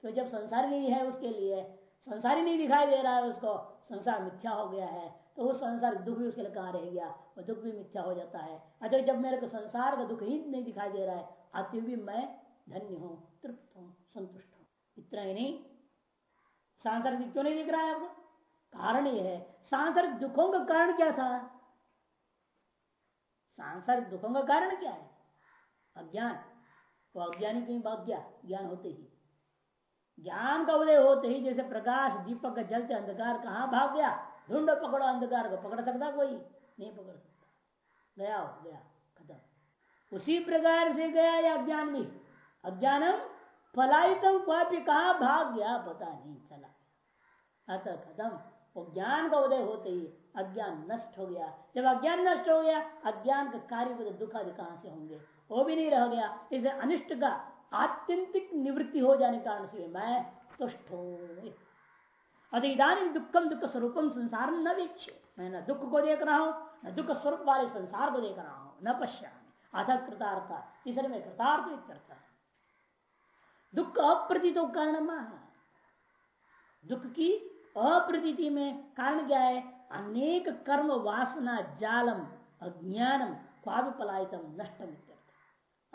तो जब संसार नहीं है, उसके लिए संसार ही नहीं दिखाई दे रहा है उसको। संसार मिथ्या हो गया है। तो वो संसार दुख भी उसके लिए कहाँ रह गया? वो दुख भी मिथ्या हो जाता है। अच्छा जब मेरे को संसार का दुख ही नहीं दिखाई दे रहा है अति भी मैं धन्य हूँ, तृप्त हूँ, संतुष्ट हूँ। इतना ही नहीं, सांसारिक क्यों नहीं दिख रहा है आपको? कारण यह है। सांसारिक दुखों का कारण क्या था? सांसारिक दुखों का कारण क्या है? अज्ञान। वो अज्ञानी कहीं गया ज्ञान होते ही। ज्ञान का उदय होते ही जैसे प्रकाश दीपक का जलते अंधकार कहाँ भाग गया? ढूंढो, पकड़ो अंधकार को। पकड़ सकता कोई? नहीं पकड़ सकता। गया हो, गया, खत्म। उसी प्रकार से गया या अज्ञान भी अज्ञानम फलायितम पापी कहा भाग गया? पता नहीं चला। अतः खत्म। वो ज्ञान का उदय होते ही अज्ञान नष्ट हो गया। जब अज्ञान नष्ट हो गया, अज्ञान का कार्य दुख आदि कहाँ से होंगे? वो भी नहीं रह गया। इसे अनिष्ट का आत्यंतिक निवृत्ति हो जाने कारण से मैं तुष्ट हूँ। अधिदानी दुखम दुख स्वरूपम संसार न वीक्ष मैं न दुख को देख रहा हूँ, न दुख स्वरूप वाले संसार को देख रहा हूँ, न पश्या अथ कृतार्थ, इसलिए मैं कृतार्थ करता है दुख अप्रतीत कारण दुख की अप्रतीति में कारण क्या है? अनेक कर्म वासना, जालम, अज्ञानम पलायतम नष्टम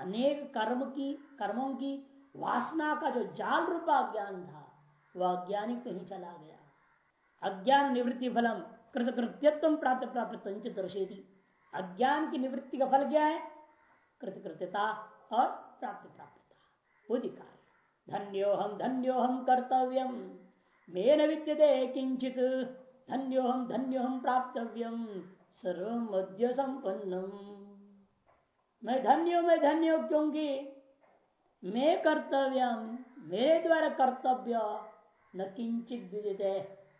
अनेक कर्म की, कर्मों की वासना का जो जाल रूपा अज्ञान था, वह अज्ञानी कहीं चला गया। अज्ञान निवृत्ति फलम कृत कृत्यत्व प्राप्त प्राप्त दर्शेती अज्ञान की निवृत्ति का फल क्या है? कृतकृत्यता और प्राप्त प्राप्तता। वो दिखा धन्योहम धन्योहम कर्तव्यम। मे न विद्यते किंचित धन्योहम धन्योहम प्राप्तव्यम। सर्व मध्य संपन्नम मैं धन्य मैं धन्य क्योंकि मैं कर्तव्यम, मेरे द्वारा कर्तव्य न किंचित विदित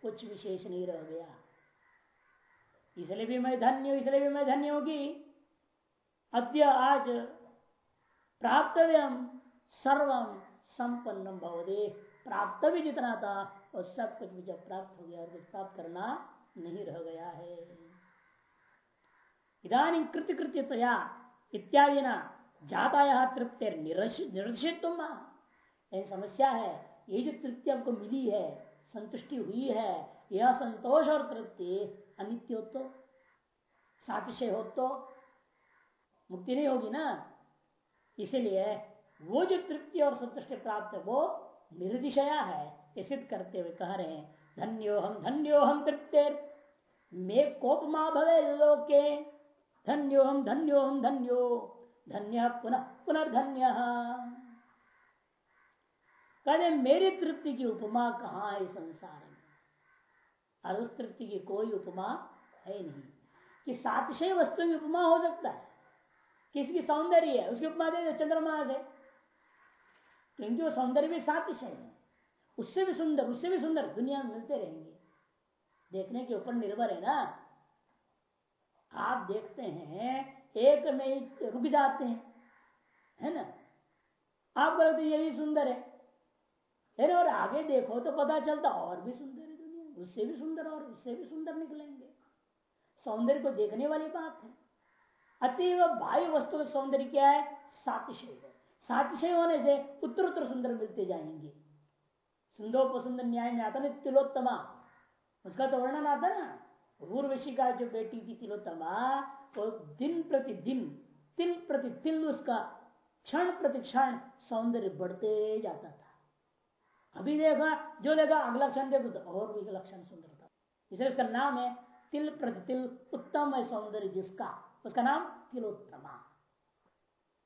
कुछ विशेष नहीं रह गया। इसलिए भी मैं धन्य इसलिए भी मैं धन्य होगी अद्य आज प्राप्तव्यम सर्वम संपन्नम भवदे प्राप्त भी जितना था और सब कुछ जब प्राप्त हो गया और कुछ प्राप्त करना नहीं रह गया है। इधानी कृत्य कृत्यतया इत्यादि ना जाता तृप्ति निरक्षित तुम समस्या है। ये जो तृप्ति आपको मिली है, संतुष्टि हुई है, यह संतोष और तृप्ति अनित्य हो तो सातिशय हो तो मुक्ति नहीं होगी ना? इसीलिए वो जो तृप्ति और संतुष्टि प्राप्त है, वो निर्दिशया है। ये सिद्ध करते हुए कह रहे हैं धन्यो हम धन्यो हम तृप्ते मे कोपमा भवे लोके धन्यो हम धन्यो। हम धन्यो धन्य पुनः पुनर्धन्य। कहते मेरी तृप्ति की उपमा कहाँ है संसार में? और उस तृप्ति की कोई उपमा है नहीं। कि सातशय वस्तु की उपमा हो सकता है। किसकी सौंदर्य है? उसकी उपमा दे, चंद्रमा से। क्योंकि वो सौंदर्य भी सातशय है। उससे भी सुंदर, उससे भी सुंदर दुनिया में मिलते रहेंगे। देखने के ऊपर निर्भर है ना। आप देखते हैं, एक में ही रुक जाते हैं, है ना? आप बोले तो यही सुंदर है। है और आगे देखो तो पता चलता और भी सुंदर है दुनिया। उससे भी सुंदर और उससे भी सुंदर निकलेंगे। सौंदर्य को देखने वाली बात है। अतीव भाई वस्तु का सौंदर्य क्या है? सातिशय है। सातिशय होने से उत्तर उत्तर सुंदर मिलते जाएँगे। सुंदर न्याय में आता ना तिलोत्तमा। उसका तो वर्णन आता ना? उर्वशी का जो बेटी थी तिलोत्तमा वो दिन प्रति दिन, तिल प्रति तिल उसका क्षण प्रति क्षण सौंदर्य बढ़ते जाता था। अभी देखा, जो देखा अगला क्षण देखो तो और भी लक्षण सुंदर था। इसलिए उसका नाम है तिल प्रति तिल उत्तम है सौंदर्य जिसका, उसका नाम तिलोत्तमा।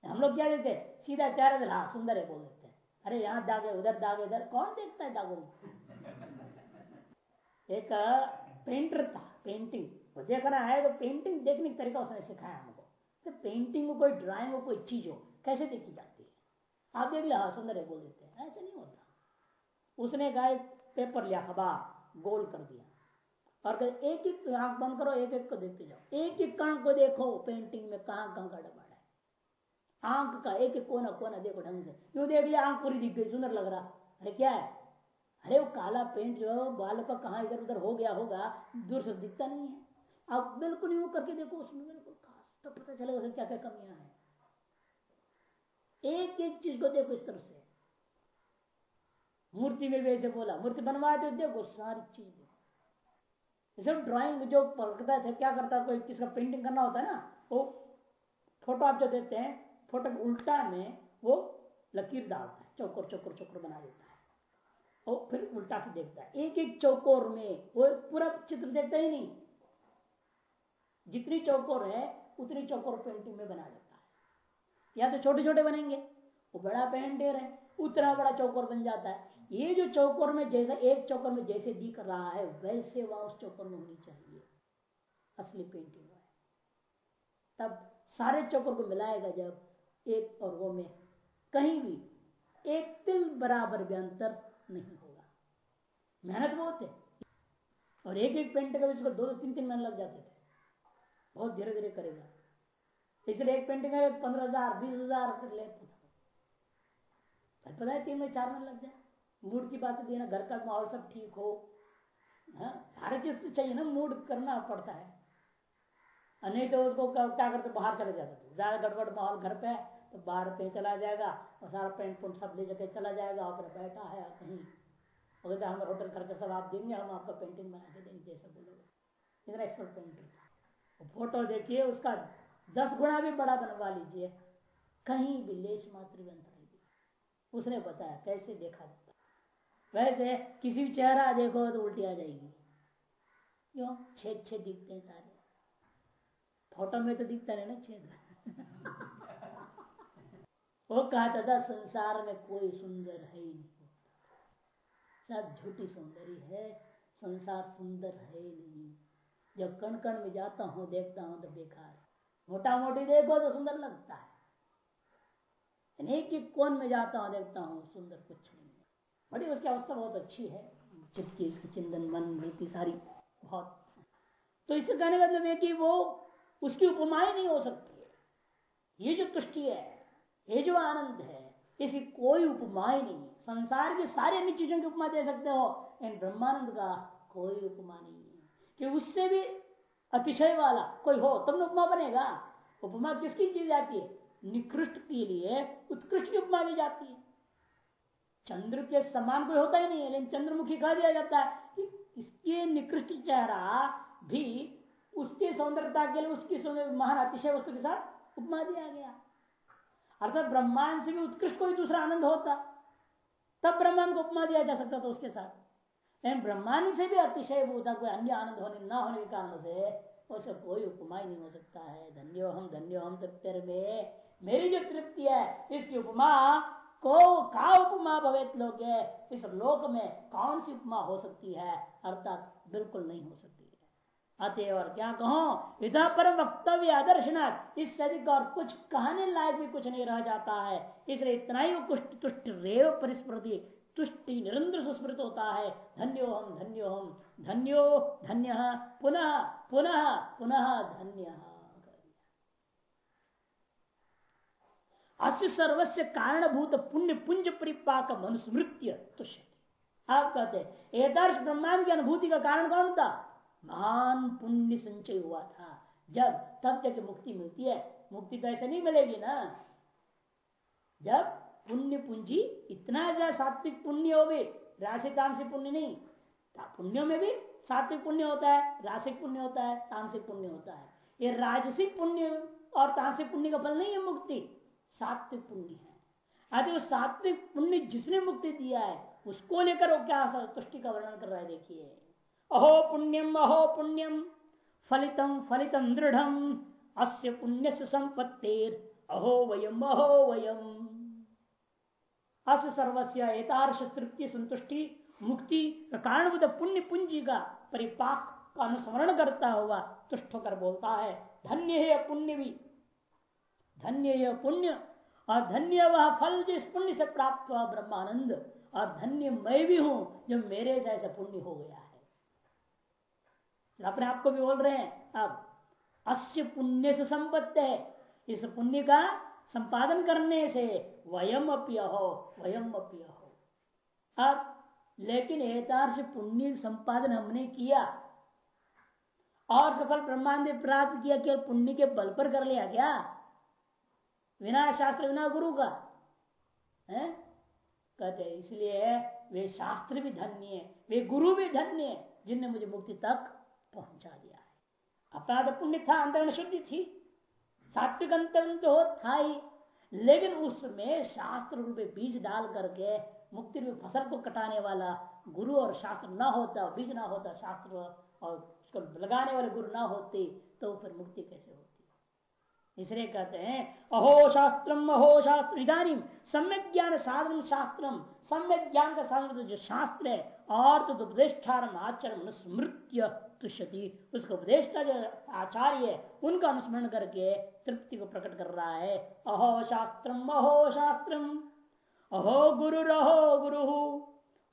हम लोग क्या देखते सीधा चार हाँ सुंदर है बोल देते हैं। अरे यहाँ दागे, उधर दागे उधर कौन देखता है दागो एक पेंटर था। पेंटिंग वो देखना है तो पेंटिंग देखने का तरीका उसने सिखाया हमको। तो पेंटिंग को कोई ड्राइंग हो, कोई चीज़ हो, कैसे देखी जाती है? आप देख लिया सुंदर है बोल देते हैं। ऐसे नहीं होता। उसने गाय पेपर लिया, अखबार, गोल कर दिया। और एक एक आँख बंद करो, एक एक को देखते जाओ। एक एक कण को देखो पेंटिंग में कहाँ कहाँ का डबड़ है। आँख का एक एक कोना कोना देखो ढंग से। यू देख लिया, आँख पूरी दिख गई, सुंदर लग रहा। अरे क्या है? अरे वो काला पेंट जो बाल का कहा इधर उधर हो गया होगा दूर से दिखता नहीं है। आप बिल्कुल यूँ करके देखो, उसमें बिल्कुल खास तो पता चलेगा उसमें क्या क्या कमियाँ हैं। एक एक चीज़ को देखो इस तरह से। मूर्ति में भी ऐसे बोला, मूर्ति बनवाए तो देखो सारी चीज़। जब ड्राइंग जो पकड़ता थे क्या करता कोई किसका पेंटिंग करना होता है ना, वो फ़ोटो आप जो देते हैं फ़ोटो उल्टा में वो लकीर डालता है, चौकर चौकर चौकर बना देता है। और फिर उल्टा के देखता है। एक एक चौकोर में वो पूरा चित्र देखता ही नहीं। जितनी चौकोर है, उतनी चौकोर पेंटिंग में बना देता है। या तो छोटे छोटे बनेंगे, वो बड़ा पेंटर है, उतना बड़ा चौकोर बन जाता है। ये जो चौकोर में जैसा, एक चौकोर में जैसे दिख रहा है, वैसे वह उस चौकोर में होनी चाहिए। असली पेंटिंग है। तब सारे चौकोर को मिलाएगा जब एक और वो में कहीं भी, एक तिल बराबर भी अंतर नहीं होगा। मेहनत बहुत है। और एक एक पेंट का इसको दो तीन तीन महीने लग जाते थे। बहुत धीरे धीरे करेगा। इसलिए एक पेंटिंग पंद्रह हज़ार, बीस हज़ार फिर लेता था। पता है तीन में चार महीने लग जाए। मूड की बात है ना, घर का माहौल सब ठीक हो। हाँ सारे चीज़ तो चाहिए ना, मूड करना पड़ता है। नहीं तो उसको क्या करते, बाहर चले जाते ज़्यादा गड़बड़ माहौल घर पे तो बाहर कहीं चला जाएगा और सारा पेंट पुंट सब ले जाके चला जाएगा और बैठा है कहीं। बोलते हम होटल खर्चा सब आप देंगे, हम आपका पेंटिंग बना के देंगे, जैसा बोलोगे। इतना एक्सपर्ट पेंटर था। फ़ोटो देखिए, उसका दस गुना भी बड़ा बनवा लीजिए। कहीं भी लेश मात्र भी अंतर उसने बताया, कैसे देखा जाता वैसे किसी भी चेहरा देखो तो उल्टी आ जाएगी। क्यों? छेद छेद दिखते हैं सारे फ़ोटो में तो दिखता नहीं ना छेद। वो कहता था संसार में कोई सुंदर है ही नहीं सब झूठी सौंदर्य है, संसार सुंदर है ही नहीं। जब कण कण में जाता हूँ, देखता हूँ तो बेकार मोटा मोटी देखो तो सुंदर लगता है। एक एक कोन में जाता हूँ, देखता हूँ, सुंदर कुछ नहीं है। बड़ी उसकी अवस्था बहुत अच्छी है। चित्ती चिंतन, मन वृत्ति सारी बहुत तो इससे कहने का मतलब है कि वो, उसकी उपमाएँ नहीं हो सकती है। ये जो तुष्टि है ये जो आनंद है इसकी कोई उपमाएँ नहीं संसार की सारी अन्य चीज़ों की उपमा दे सकते हो इन ब्रह्मानंद का कोई उपमा नहीं है। कि उससे भी अतिशय वाला कोई हो, तब उपमा बनेगा। उपमा किसकी दी जाती है? निकृष्ट के लिए उत्कृष्ट की उपमा दी जाती है। चंद्र के समान कोई होता ही नहीं है, लेकिन चंद्रमुखी कहा दिया जाता है कि इसके निकृष्ट चेहरा भी उसकी सौंदर्यता के लिए, उसकी महान अतिशय वस्तु के साथ उपमा दिया गया। अर्थात ब्रह्मांड से भी उत्कृष्ट कोई दूसरा आनंद होता। तब ब्रह्मांड को उपमा दिया जा सकता था उसके साथ। लेकिन ब्रह्मांड से भी अतिशय होता कोई अन्य आनंद होने, न होने के कारण से उसका कोई उपमा ही नहीं हो सकता है। धन्यो हम धन्यो हम तृप्ति में। मेरी जो तृप्ति है, इसकी उपमा को, का उपमा भवेत लोग इस लोक में कौन सी उपमा हो सकती है? अर्थात बिल्कुल नहीं हो सकती। अतएव और क्या कहो? इधर पर वक्तव्य आदर्शनाथ। इससे अधिक और कुछ कहने लायक भी कुछ नहीं रह जाता है। इसलिए इतना ही कुष्ट तुष्ट रेव परिस्मृति, तुष्टि निरंतर सुस्मृत होता है। धन्यो हम धन्यो हम, धन्यो, धन्य, पुनः पुनः पुनः, धन्य। अस्य सर्वस्व कारणभूत पुण्य, पुंज परिपाक मनुस्मृत्य तुष्य आप कहते एकदर्श ब्रह्मांड की अनुभूति का कारण कौन था? महान पुण्य संचय हुआ था। जब, तब जब मुक्ति मिलती है। मुक्ति तो ऐसे नहीं मिलेगी ना। जब पुण्य पूंजी इतना ज़्यादा सात्विक पुण्य हो भी राशि तामसिक पुण्य नहीं पुण्यों में भी सात्विक पुण्य होता है, राशिक पुण्य होता है तामसिक पुण्य होता है। ये राजसिक पुण्य और तांसिक पुण्य का फल नहीं है मुक्ति, सात्विक पुण्य है। वो सात्विक पुण्य जिसने मुक्ति दिया है, उसको लेकर वो क्या तुष्टि का वर्णन कर रहा है, देखिए। अहो पुण्यम अहो पुण्यम फलितम फलितम दृढ़ अस्य पुण्य से संपत्तिर अहो वयम अहो वयम। अस सर्वस्व एतार्श तृप्ति, संतुष्टि, मुक्ति का कारणभूत पुण्य पुंजी का परिपाक का अनुस्मरण करता हुआ तुष्ट होकर बोलता है, धन्य है पुण्य भी। धन्य है पुण्य, और धन्य वह फल जिस पुण्य से प्राप्त हुआ ब्रह्मानंद, और धन्य मैं भी हूँ जो मेरे जैसे पुण्य हो गया। अपने आप को भी बोल रहे हैं, अब अस्य पुण्य से संपत्ति है। इस पुण्य का संपादन करने से वयम अप्य हो वयम अप्य हो अब, लेकिन एतार्श पुण्य संपादन हमने किया। और सफल ब्रह्मांड प्राप्त किया केवल पुण्य के बल पर कर लिया क्या? बिना शास्त्र, बिना गुरु का। है? कहते इसलिए वे शास्त्र भी धन्य है, वे गुरु भी धन्य है, जिनने मुझे मुक्ति तक पहुँचा दिया है। अपराध पुण्य था, अंतरण शुद्धि थी। सात्विक अंतरण तो था ही, लेकिन उसमें शास्त्र रूप बीज डाल करके मुक्ति रूप फ़सल को कटाने वाला गुरु और शास्त्र न होता, बीज ना होता शास्त्र, और उसको लगाने वाले गुरु ना होते तो फिर मुक्ति कैसे होती? इसलिए कहते हैं, अहो शास्त्रम, अहो शास्त्र इधानी सम्यक ज्ञान साधन शास्त्रम, सम्यक ज्ञान का साधन जो शास्त्र है और तो उपदेष्टारम आचरण स्मृत्य तुष्यति उसको उपदेश का जो आचार्य है उनका अनुस्मरण करके तृप्ति को प्रकट कर रहा है। अहो शास्त्रम अहो शास्त्रम। अहो गुरु अहो गुरु।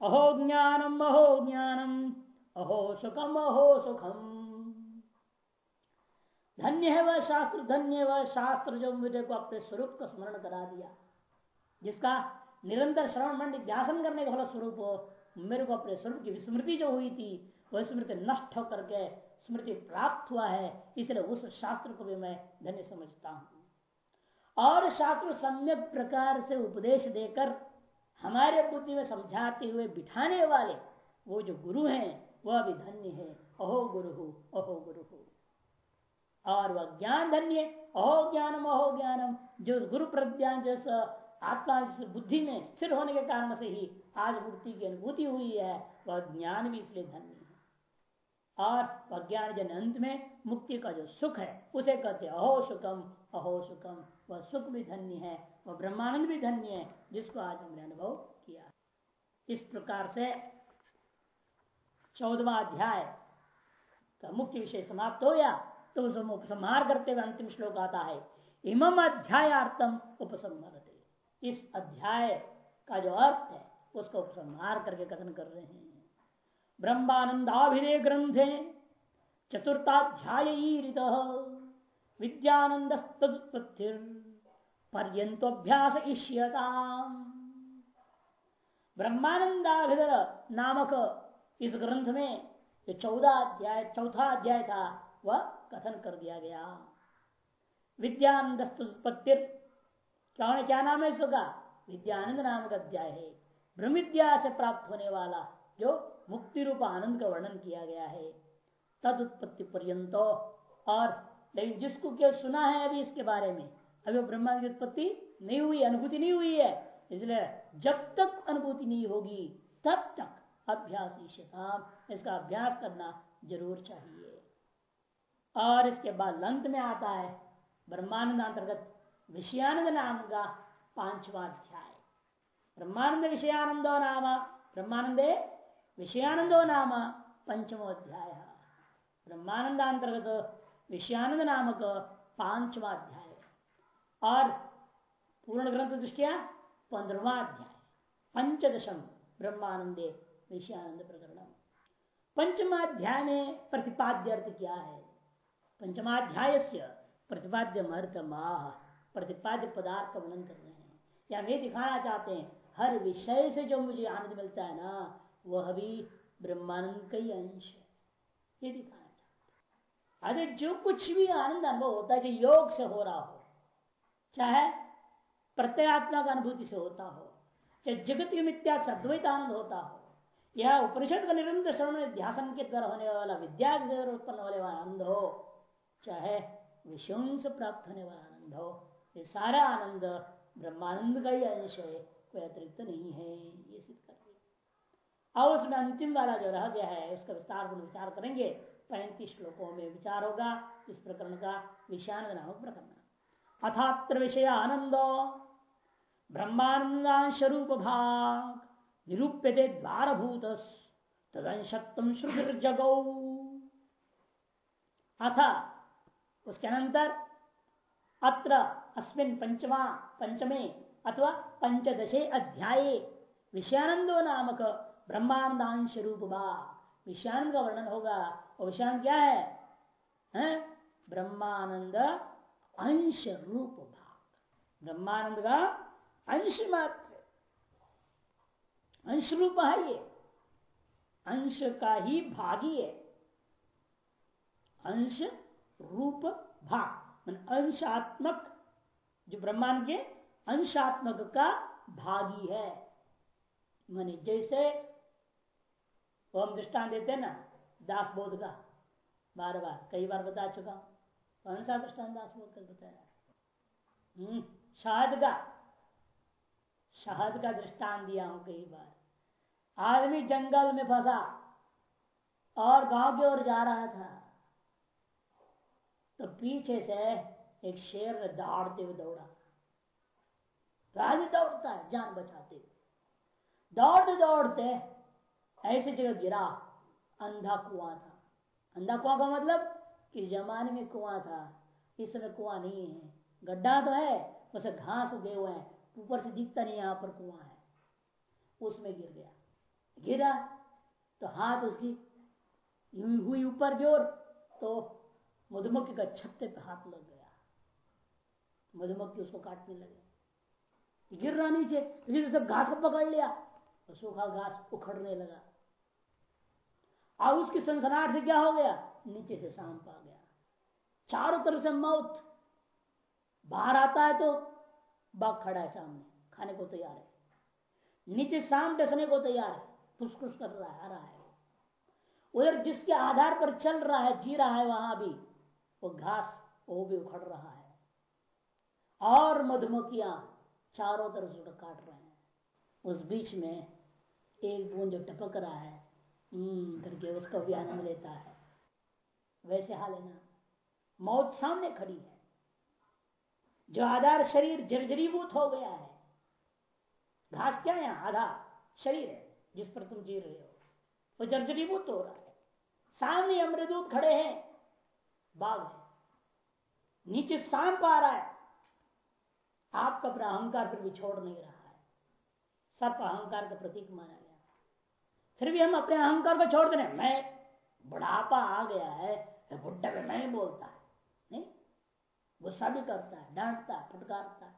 अहो ज्ञानम अहो ज्ञानम। अहो सुखम अहो सुखम। धन्य है वह शास्त्र, धन्य वह शास्त्र जो मुझे को अपने स्वरूप का स्मरण करा दिया। जिसका निरंतर श्रवण, मंडित ध्यान करने का फल स्वरूप मेरे को अपने स्वरूप की विस्मृति जो हुई थी वह स्मृति नष्ट होकर के स्मृति प्राप्त हुआ है, इसलिए उस शास्त्र को भी मैं धन्य समझता हूँ। और शास्त्र सम्यक प्रकार से उपदेश देकर हमारे बुद्धि में समझाते हुए बिठाने वाले वो जो गुरु हैं, वह भी धन्य है। अहो गुरु हो अहो गुरु। हो और वह ज्ञान धन्य अहो ज्ञानम अहो ज्ञानम। जो गुरु प्रज्ञान जैस आत्मा बुद्धि में स्थिर होने के कारण से ही आज मुक्ति की अनुभूति हुई है, वह ज्ञान भी इसलिए धन्य और वह ज्ञान जन अंत में मुक्ति का जो सुख है, उसे कहते अहो सुखम अहो सुखम। वह सुख भी धन्य है, वह ब्रह्मानंद भी धन्य है, जिसको आज हमने अनुभव किया। इस प्रकार से चौदवा अध्याय का मुख्य विषय समाप्त हो गया। तो उस उपसंहार करते हुए अंतिम श्लोक आता है, इमम अध्यायार्थम उपसंहार इस अध्याय का जो अर्थ है, उसको उपसंहार करके कथन कर रहे हैं। ब्रह्मानंदाभिनय ग्रंथे चतुर्थाध्याय विद्यानंद पर्यंतोभ्यास इष्यता ब्रह्मानंदाभिधर नामक इस ग्रंथ में जो चौदह अध्याय चौथा अध्याय था वह कथन कर दिया गया। विद्यानंदस्तुत्पत्तिर क्या क्या नाम है इसका? विद्यानंद नामक अध्याय है। ब्रह्म विद्या से प्राप्त होने वाला जो मुक्ति रूप आनंद का वर्णन किया गया है। तद उत्पत्ति पर्यंत और लेकिन जिसको क्या सुना है अभी इसके बारे में, अभी वो ब्रह्मांड की उत्पत्ति नहीं हुई, अनुभूति नहीं हुई है। इसलिए जब तक अनुभूति नहीं होगी, तब तक अभ्यास इसका अभ्यास करना ज़रूर चाहिए। और इसके बाद अंत में आता है, ब्रह्मानंद अंतर्गत विषयानंद नाम का पांचवा अध्याय। ब्रह्मानंद विषयानंदो नाम, ब्रह्मानंदे विषयानंदो नाम पंचमो अध्याय। ब्रह्मानंद अंतर्गत विषयानंद नामक पांचवा अध्याय और पूर्ण ग्रंथ दृष्टिया पंद्रवा अध्याय। पंचदशम ब्रह्मानंदे विषयानंद प्रकरण पंचमाध्याय में प्रतिपाद्य अर्थ क्या है? पंचमाध्याय से प्रतिपाद्य अर्थ माह, प्रतिपाद्य पदार्थ वर्णन कर रहे हैं। या वे दिखाना चाहते हैं, हर विषय से जो मुझे आनंद मिलता है ना वह भी ब्रह्मानंद का ही अंश है। ये दिखाना चाहते अरे जो कुछ भी आनंद अनुभव होता है, जो योग से हो रहा हो, चाहे प्रत्येगात्मा का अनुभूति से होता हो, चाहे जगत मिथ्या सद्वैत आनंद होता हो यह उपनिषद का निरंतर श्रवण ध्यान के द्वारा होने वाला, विद्या के उत्पन्न होने वाला आनंद हो, चाहे विषयों से प्राप्त होने वाला आनंद हो, ये सारा आनंद ब्रह्मानंद का ही अंश है, कोई अतिरिक्त नहीं है, ये सिद्ध कर अब उसमें अंतिम वाला जो रह गया है उसका विस्तार को विचार करेंगे। पैंतीस श्लोकों में विचार होगा, इस प्रकरण का विषानंद नामक प्रकरण। अथात्र विषय आनंदो, ब्रह्मानंदांश रूप भाग, निरूप्यते द्वारभूत तदंशत्म श्रुतिर्जगौ। अथ, उसके अनंतर, अत्र अस्मिन पंचमा, पंचमे अथवा पंचदशे अध्याय विषयानंदो नामक ब्रह्मांडांश रूप भाग विषयानंद का वर्णन होगा। और विषयानंद क्या है, है? ब्रह्मानंद अंश रूप भाग ब्रह्मानंद का अंश मात्र। अंश रूप है ये। अंश का ही भागी है। अंश रूप भाग अंशात्मक जो ब्रह्मांड के अंशात्मक का भागी है। मानी जैसे वो हम दृष्टान देते ना, दास बोध का, बार बार, कई बार बता चुका हूँ। कौन सा दृष्टान दास बोध का बताया? हम्म शहद का। शहद का दृष्टान दिया हूँ कई बार। आदमी जंगल में फंसा और गाँव की ओर जा रहा था तो पीछे से एक शेर दौड़ते हुए दौड़ा। तो आदमी दौड़ता है, जान बचाते हुए। दौड़ते दौड़ते ऐसी जगह गिरा, अंधा कुआ था। अंधा कुआ का मतलब कि जमाने में कुआ था, इस समय कुआँ नहीं है। गड्ढा तो है, उसे घास उगे हुए हैं, ऊपर से दिखता नहीं यहाँ पर कुआ है। उसमें गिर गया। गिरा तो हाथ उसकी हुई ऊपर की ओर तो मधुमक्खी का छत्ते पे हाथ लग गया। मधुमक्खी उसको काटने लगे। गिर रहा नीचे तो घास पकड़ लिया तो सूखा घास उखड़ने लगा। अब उसकी संसनाट से क्या हो गया? नीचे से सांप आ गया। चारों तरफ़ से मौत। बाहर आता है तो बाघ खड़ा है सामने, खाने को तैयार है। नीचे सांप डसने को तैयार है। फुसफुस कर रहा है रहा है उधर जिसके आधार पर चल रहा है, जी रहा है वहाँ भी, वो घास, वो भी उखड़ रहा है। और मधुमक्खियाँ चारों तरफ़ से काट रहे हैं। उस बीच में एक बूंद जो टपक रहा है करके उसको भी आनंद लेता है। वैसे हाल है ना, मौत सामने खड़ी है। जो आधार शरीर जर्जरीभूत हो गया है, घास क्या है? आधार शरीर है, जिस पर तुम जी रहे हो। वो जर्जरीभूत हो रहा है। सामने अमृदूत खड़े हैं, बाघ है। नीचे सांप आ रहा है। आपका अपना अहंकार फिर भी छोड़ नहीं रहा है। सब अहंकार का प्रतीक माना फिर भी हम अपने अहंकार को छोड़ देने। मैं बुढ़ापा आ गया है तो बुढ़ा में मैं बोलता है, नहीं? गुस्सा भी करता है, डांटता है, फटकारता है।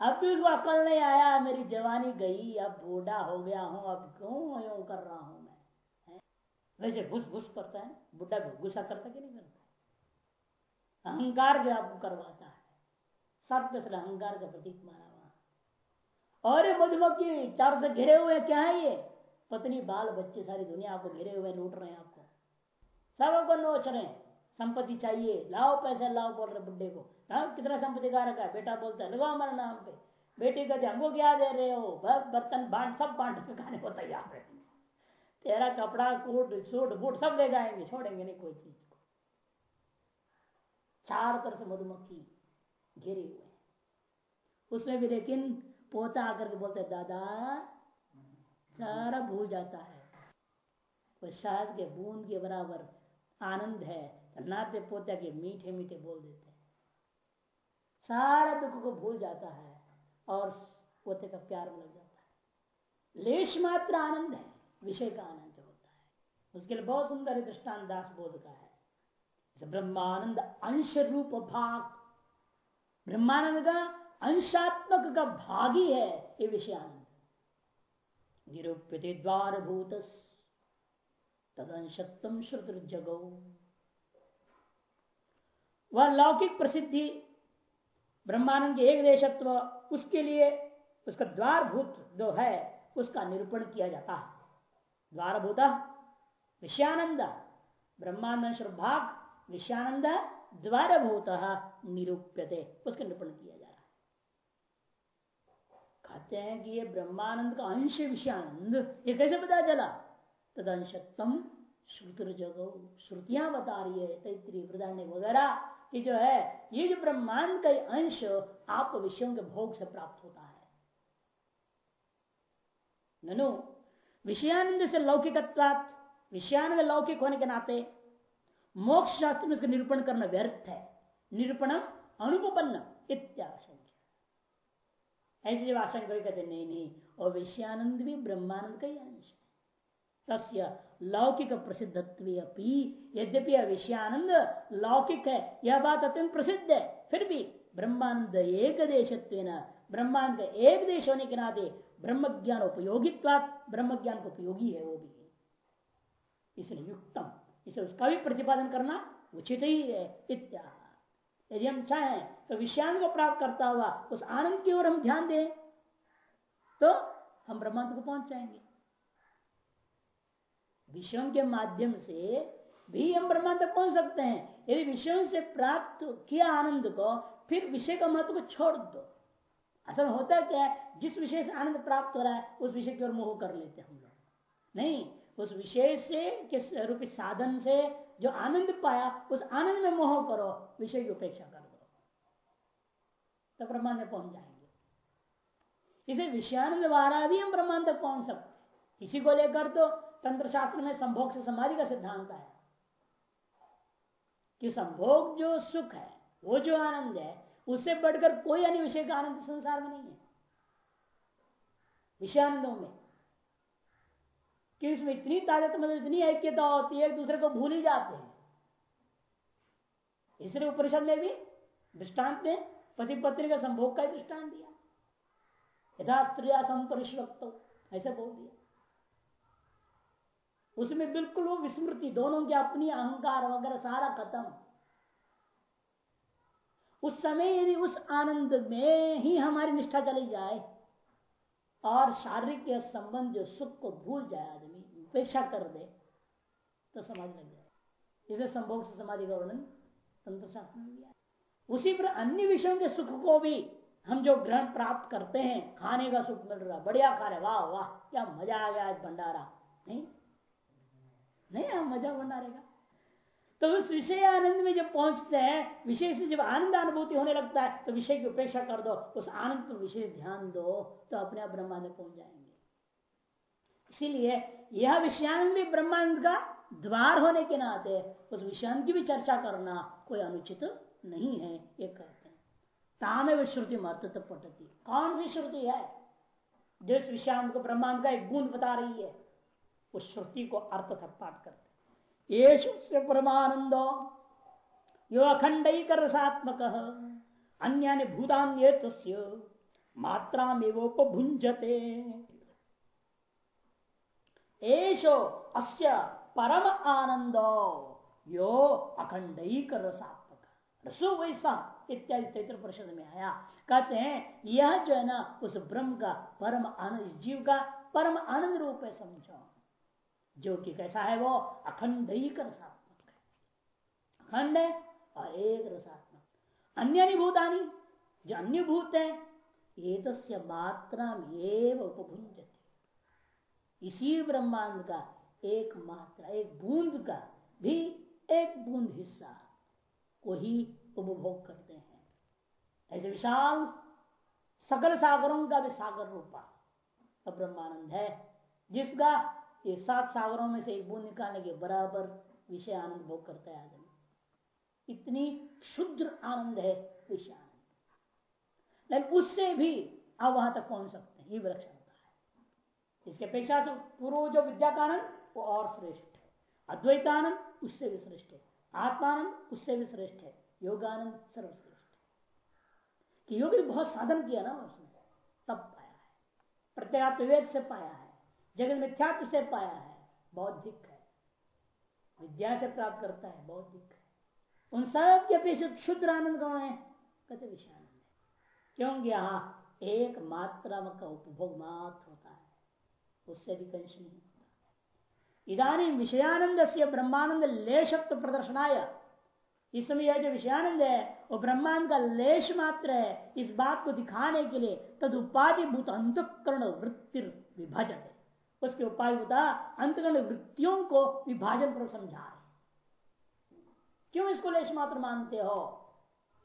अब भी उसको अकल नहीं आया, मेरी जवानी गई, अब बूढ़ा हो गया हूँ, अब क्यों यूँ कर रहा हूँ मैं वैसे घुस घुस करता है, बुढ़ा भी गुस्सा करता कि नहीं करता अहंकार जो आपको करवाता है सर्प अहंकार का प्रतीक माना वहाँ और मधुमक्खी चारों से घिरे हुए क्या है ये? पत्नी बाल बच्चे सारी दुनिया आपको घिरे हुए लूट रहे हैं आपको। सबको नोच रहे हैं। संपत्ति चाहिए। लाओ पैसे लाओ बोल रहे बुढ़े को। हाँ, कितना संपत्ति का रखा है? बेटा बोलता है लगाओ हमारे नाम पे। बेटी कहते हमको क्या दे रहे हो? बर्तन बांट सब बांट के खाने को तैयार है तेरा कपड़ा कूट सूट बूट सब ले जाएँगे छोड़ेंगे नहीं कोई चीज़ को। चार तरह से मधुमक्खी घिरे हुए उसमें भी लेकिन पोता आकर के बोलते दादा सारा भूल जाता है। शायद के बूंद के बराबर आनंद है नाते पोते के मीठे मीठे बोल देते हैं। सारा दुख को भूल जाता है और पोते का प्यार लग जाता है। लेश मात्र आनंद है, विषय का आनंद होता है। उसके लिए बहुत सुंदर दृष्टान दास बोध का है। ब्रह्मानंद अंश रूप भाग। ब्रह्मानंद का अंशात्मक का भाग है, ये विषय आनंद। निरूप्यते द्वार भूत तदंशत्म श्रुत जगो वह लौकिक प्रसिद्धि, ब्रह्मानंद एक देशत्व उसके लिए उसका द्वारभूत जो है, उसका निरूपण किया जाता है। द्वारभूत विषयानंद, ब्रह्मानंद भाग विषयानंद, द्वारभूत निरूप्यते, उसका निरूपण किया जाता कहते हैं कि ये ब्रह्मानंद का अंश विषयानंद, ये कैसे पता चला? तद अंशत्म श्रुतर जगो श्रुतियाँ बता रही है तैतरी वृदारण्य वगैरह कि जो है, ये जो ब्रह्मांड का अंश आपको विषयों के भोग से प्राप्त होता है। ननु, विषयानंद से लौकिकत्वात, विषयानंद लौकिक होने के नाते मोक्ष शास्त्र में इसका निरूपण करना व्यर्थ है। निरूपण अनुपन्न इत्याशंका ऐसी जब आशंका कहते नहीं नहीं। और विषयानंद भी ब्रह्मानंद का ही अंश है। तस्य लौकिक प्रसिद्धत्व यद्यपि विषयानंद लौकिक है, यह बात अत्यंत प्रसिद्ध है। फिर भी ब्रह्मानंद एक देश ब्रह्मांड एक देश होने के नाते ब्रह्म ज्ञान उपयोगित्वा ब्रह्म ज्ञान को उपयोगी है वो भी। इसलिए युक्तम, इसे उसका भी प्रतिपादन करना उचित ही है, इत्या। यदि हम चाहें तो विषयान को प्राप्त करता हुआ, उस आनंद की ओर हम ध्यान दें तो हम ब्रह्मांड को पहुँच जाएँगे। विषयों के माध्यम से भी हम ब्रह्मांड तक पहुँच सकते हैं। यदि विषयों से प्राप्त किया आनंद को, फिर विषय का महत्व को छोड़ दो। असल होता क्या है, जिस विषय से आनंद प्राप्त हो रहा है, उस विषय की ओर मोह कर लेते हैं हम लोग। नहीं, उस विषय से, किस रूपी साधन से जो आनंद पाया, उस आनंद में मोह करो, विषय की उपेक्षा कर दो। तो ब्रह्मांड में पहुँच जाएँगे। इसे विषयानंद द्वारा भी हम ब्रह्मांड तक पहुँच सकते इसी को लेकर तो तंत्र शास्त्र में संभोग से समाधि का सिद्धांत आया। कि संभोग जो सुख है, वो जो आनंद है, उससे बढ़कर कोई अन्य विषय का आनंद संसार में नहीं है। विषयानंदों में। कि इसमें इतनी ताकत मतलब इतनी ऐक्यता होती है, एक दूसरे को भूल ही जाते हैं। इसलिए उपनिषद में भी दृष्टांत में पति पत्नी का संभोग का दृष्टांत दिया। यथा स्त्रिया संपरिश्वक्त ऐसे बोल दिया। उसमें बिल्कुल वो विस्मृति, दोनों की अपनी अहंकार वगैरह सारा खत्म। उस समय यदि उस आनंद में ही हमारी निष्ठा चली जाए, और शारीरिक संबंध जो सुख को भूल जाए आदमी उपेक्षा कर दे तो समाधि लग जाए। इसे संभोग से समाधि का वर्णन तंत्र शास्त्र में दिया उसी पर अन्य विषयों के सुख को भी हम जो ग्रहण प्राप्त करते हैं, खाने का सुख मिल रहा, बढ़िया खा रहे, वाह वाह, क्या मज़ा आ गया आज भंडारा। नहीं नहीं मज़ा भंडारे का। तो उस विषय आनंद में जब पहुँचते हैं, विषय से जब आनंद अनुभूति होने लगता है तो विषय की उपेक्षा कर दो, उस आनंद पर विशेष ध्यान दो तो अपने आप ब्रह्मांड पहुँच जाएँगे। इसीलिए यह विषयानंद भी ब्रह्मांड का द्वार होने के नाते उस विषयानंद की भी चर्चा करना कोई अनुचित नहीं है, ये कहते हैं। तामे श्रुति महत्व पटती कौन सी श्रुति है? जिस विषयांत को ब्रह्मांड का एक गुण बता रही है, उस श्रुति को अर्थ पाठ करते ये परमानंद यो अखंड रसात्मक अन्य भूतान्य मात्रा में वो भुंजते एशो अस्य परम आनंद यो अखंड रसात्मक रसो वैसा इत्यादि तैत्र परिषद में आया। कहते हैं, यह जो है ना, उस ब्रह्म का परम आनंद जीव का परम आनंद रूप है समझो। जो कि कैसा है वो? अखंड ही। कर खंड है और एक रसात्मक अन्य भूतानी, जो अन्य भूत है ये तो मात्रा में उपभुंज इसी ब्रह्मांड का एक मात्रा एक बूंद का भी एक बूंद हिस्सा को ही उपभोग करते हैं। ऐसे विशाल सकल सागरों का भी सागर रूपा ब्रह्मानंद है, जिसका ये सात सागरों में से एक बूंद निकालने के बराबर विषय आनंद भोग करता है आदमी। इतनी क्षुद्र आनंद है विषय आनंद। लेकिन उससे भी अब वहाँ तक पहुँच सकते हैं, ये है इसके अपेक्षा से पूर्व जो विद्या का आनंद वो और श्रेष्ठ है। अद्वैतानंद उससे भी श्रेष्ठ है। आत्मानंद उससे भी श्रेष्ठ है। योगानंद सर्वश्रेष्ठ कि योग बहुत साधन किया ना उसने, तब पाया है। प्रत्येगात्म विवेक से पाया है। जगत मिथ्यात्व से पाया है। बौद्धिक है। विद्या से प्राप्त करता है। बौद्धिक है। उन सब के अपेक्षा क्षुद्र आनंद कौन है? कहते विषय आनंद है। क्योंकि यहाँ एक मात्रा का उपभोग मात्र होता है। उससे भी कंश नहीं होता। इधानी विषयानंद से ब्रह्मानंद लेशक्त प्रदर्शनाय। इस समय यह जो विषयानंद है, वो ब्रह्मांड का लेश मात्र है, इस बात को दिखाने के लिए तद उपाधि भूत अंतकरण वृत्ति विभाजन है। उसके उपाय होता अंतगण वृत्तियों को विभाजन पर समझा रहे क्यों इसको लेश मात्र मानते हो?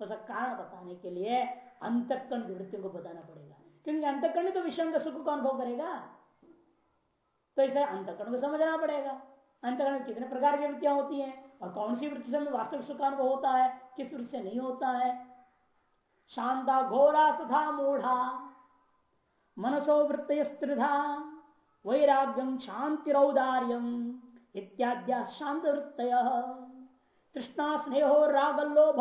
उसका कारण बताने के लिए अंतकरण वृत्तियों को बताना पड़ेगा। क्योंकि अंतकरण तो विषय का सुख का अनुभव करेगा। तो इसे अंतकरण को समझना पड़ेगा। अंतकरण कितने प्रकार की वृत्तियाँ होती हैं और कौन सी वृत्ति से वास्तविक सुख का होता है, किस वृत्ति से नहीं होता है। शांता घोरा तथा मूढ़ा, मनसो वृत्त स्त्रिधा वैराग्यम शांतिरौदार्यम इत्याद्या शांत वृत्त तृष्णा स्नेहो रागल्लोभ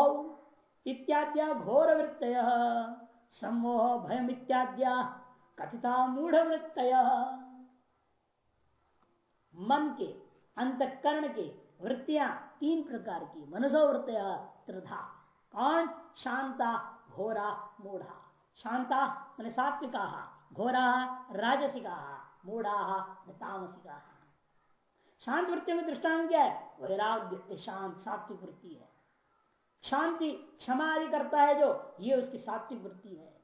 इत्याद्या घोर वृत्त सम्मोह भयम इत्याद्या कथिता मूढ़ वृत्त मन के, अंतकरण के, वृत्तियाँ तीन प्रकार की मनसोवृत्त त्रिधा, कौन? शांता, घोरा, मूढ़ा। शांता मैंने सात्विका, घोरा, राजसिका, मूढ़ा तामसिका। शांत वृत्ति में दृष्टांत क्या है? वैराग्य, शांत, सात्विक वृत्ति है। शांति क्षमा आदि करता है जो, ये उसकी सात्विक वृत्ति है।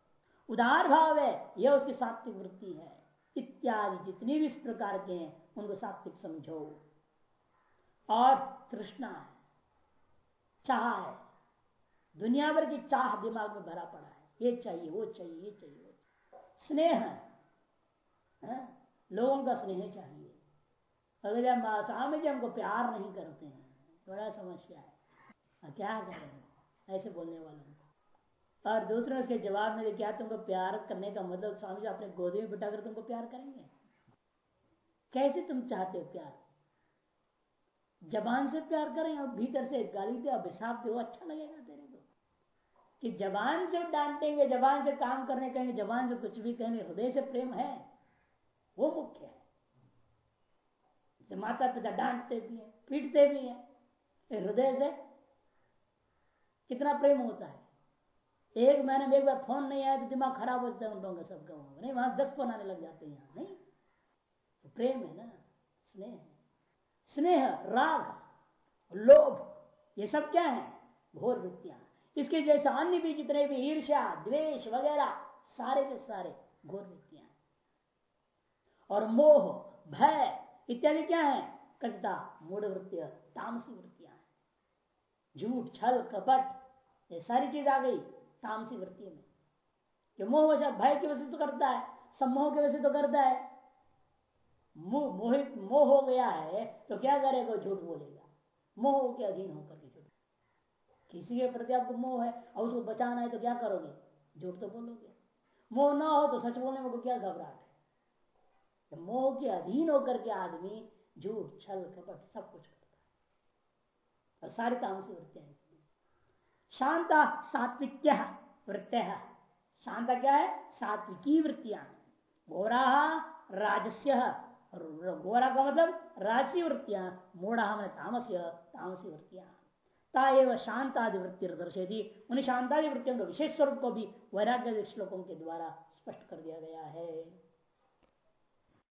उदार भाव है यह उसकी सात्विक वृत्ति है। इत्यादि जितनी भी इस प्रकार के हैं उनको सात्विक समझो। और तृष्णा है चाह है। दुनिया भर की चाह दिमाग में भरा पड़ा है। ये चाहिए वो चाहिए ये चाहिए स्नेह है, है? लोगों का स्नेह चाहिए। अगर हम सामने जी हमको प्यार नहीं करते हैं बड़ा समस्या है। क्या करें? ऐसे बोलने वालों को। और दूसरे उसके जवाब में क्या तुमको प्यार करने का मतलब? स्वामी जी अपने गोदी में बिठाकर तुमको प्यार करेंगे? कैसे तुम चाहते हो प्यार? जबान से प्यार करें और भीतर से गाली दे अभिशाप दे अच्छा लगेगा तेरे को। कि जबान से डांटेंगे जबान से काम करने कहेंगे, जबान से कुछ भी कहेंगे, हृदय से प्रेम है। वो मुख्य है। माता पिता डांटते भी हैं, पीटते भी हैं हृदय से कितना प्रेम होता है। एक महीने में एक बार फ़ोन नहीं आया तो दिमाग खराब हो जाता है उन लोगों का सबका नहीं, वहाँ दस फ़ोन आने लग जाते हैं यहाँ, नहीं? तो प्रेम है ना, स्नेह स्नेह, राग, लोभ, ये सब क्या है? घोर वृत्तियाँ। इसके जैसे अन्य भी जितने भी ईर्ष्या, द्वेष वगैरह, सारे के सारे घोर वृत्तियाँ और मोह, भय, इत्यादि क्या है? कचता, मूढ़ वृत्तियाँ, तामसी वृत्तियाँ झूठ, छल, कपट, ये सारी चीज़ आ गई तामसी वृत्ति में। मोह वशा भय की वजह से तो करता है, सम्मोह की वजह से तो करता है। मोहित, मोह हो गया है तो क्या करेगा झूठ बोलेगा? मोह के अधीन होकर के झूठ किसी के प्रति आपको मोह है और उसको बचाना है तो क्या करोगे? झूठ तो बोलोगे। मोह ना हो तो सच बोलने में क्या घबराहट है? तो मोह के अधीन होकर के आदमी झूठ, छल, कपट सब कुछ करता है। और सारे काम से वृत्तियाँ शांता सात्विक वृत्त। शांता क्या है? सात्विकी वृत्तियाँ। घोरा राजस्य। घोरा का मतलब राशि वृत्तियाँ मूढ़ा हमें तामस्य तामसी वृत्तियाँ ताएव शांतादि वृत्ति दर्शेदी उन्हें शांतादि वृत्तियों के विशेष स्वरूप को भी वैराग्य श्लोकों के द्वारा स्पष्ट कर दिया गया है।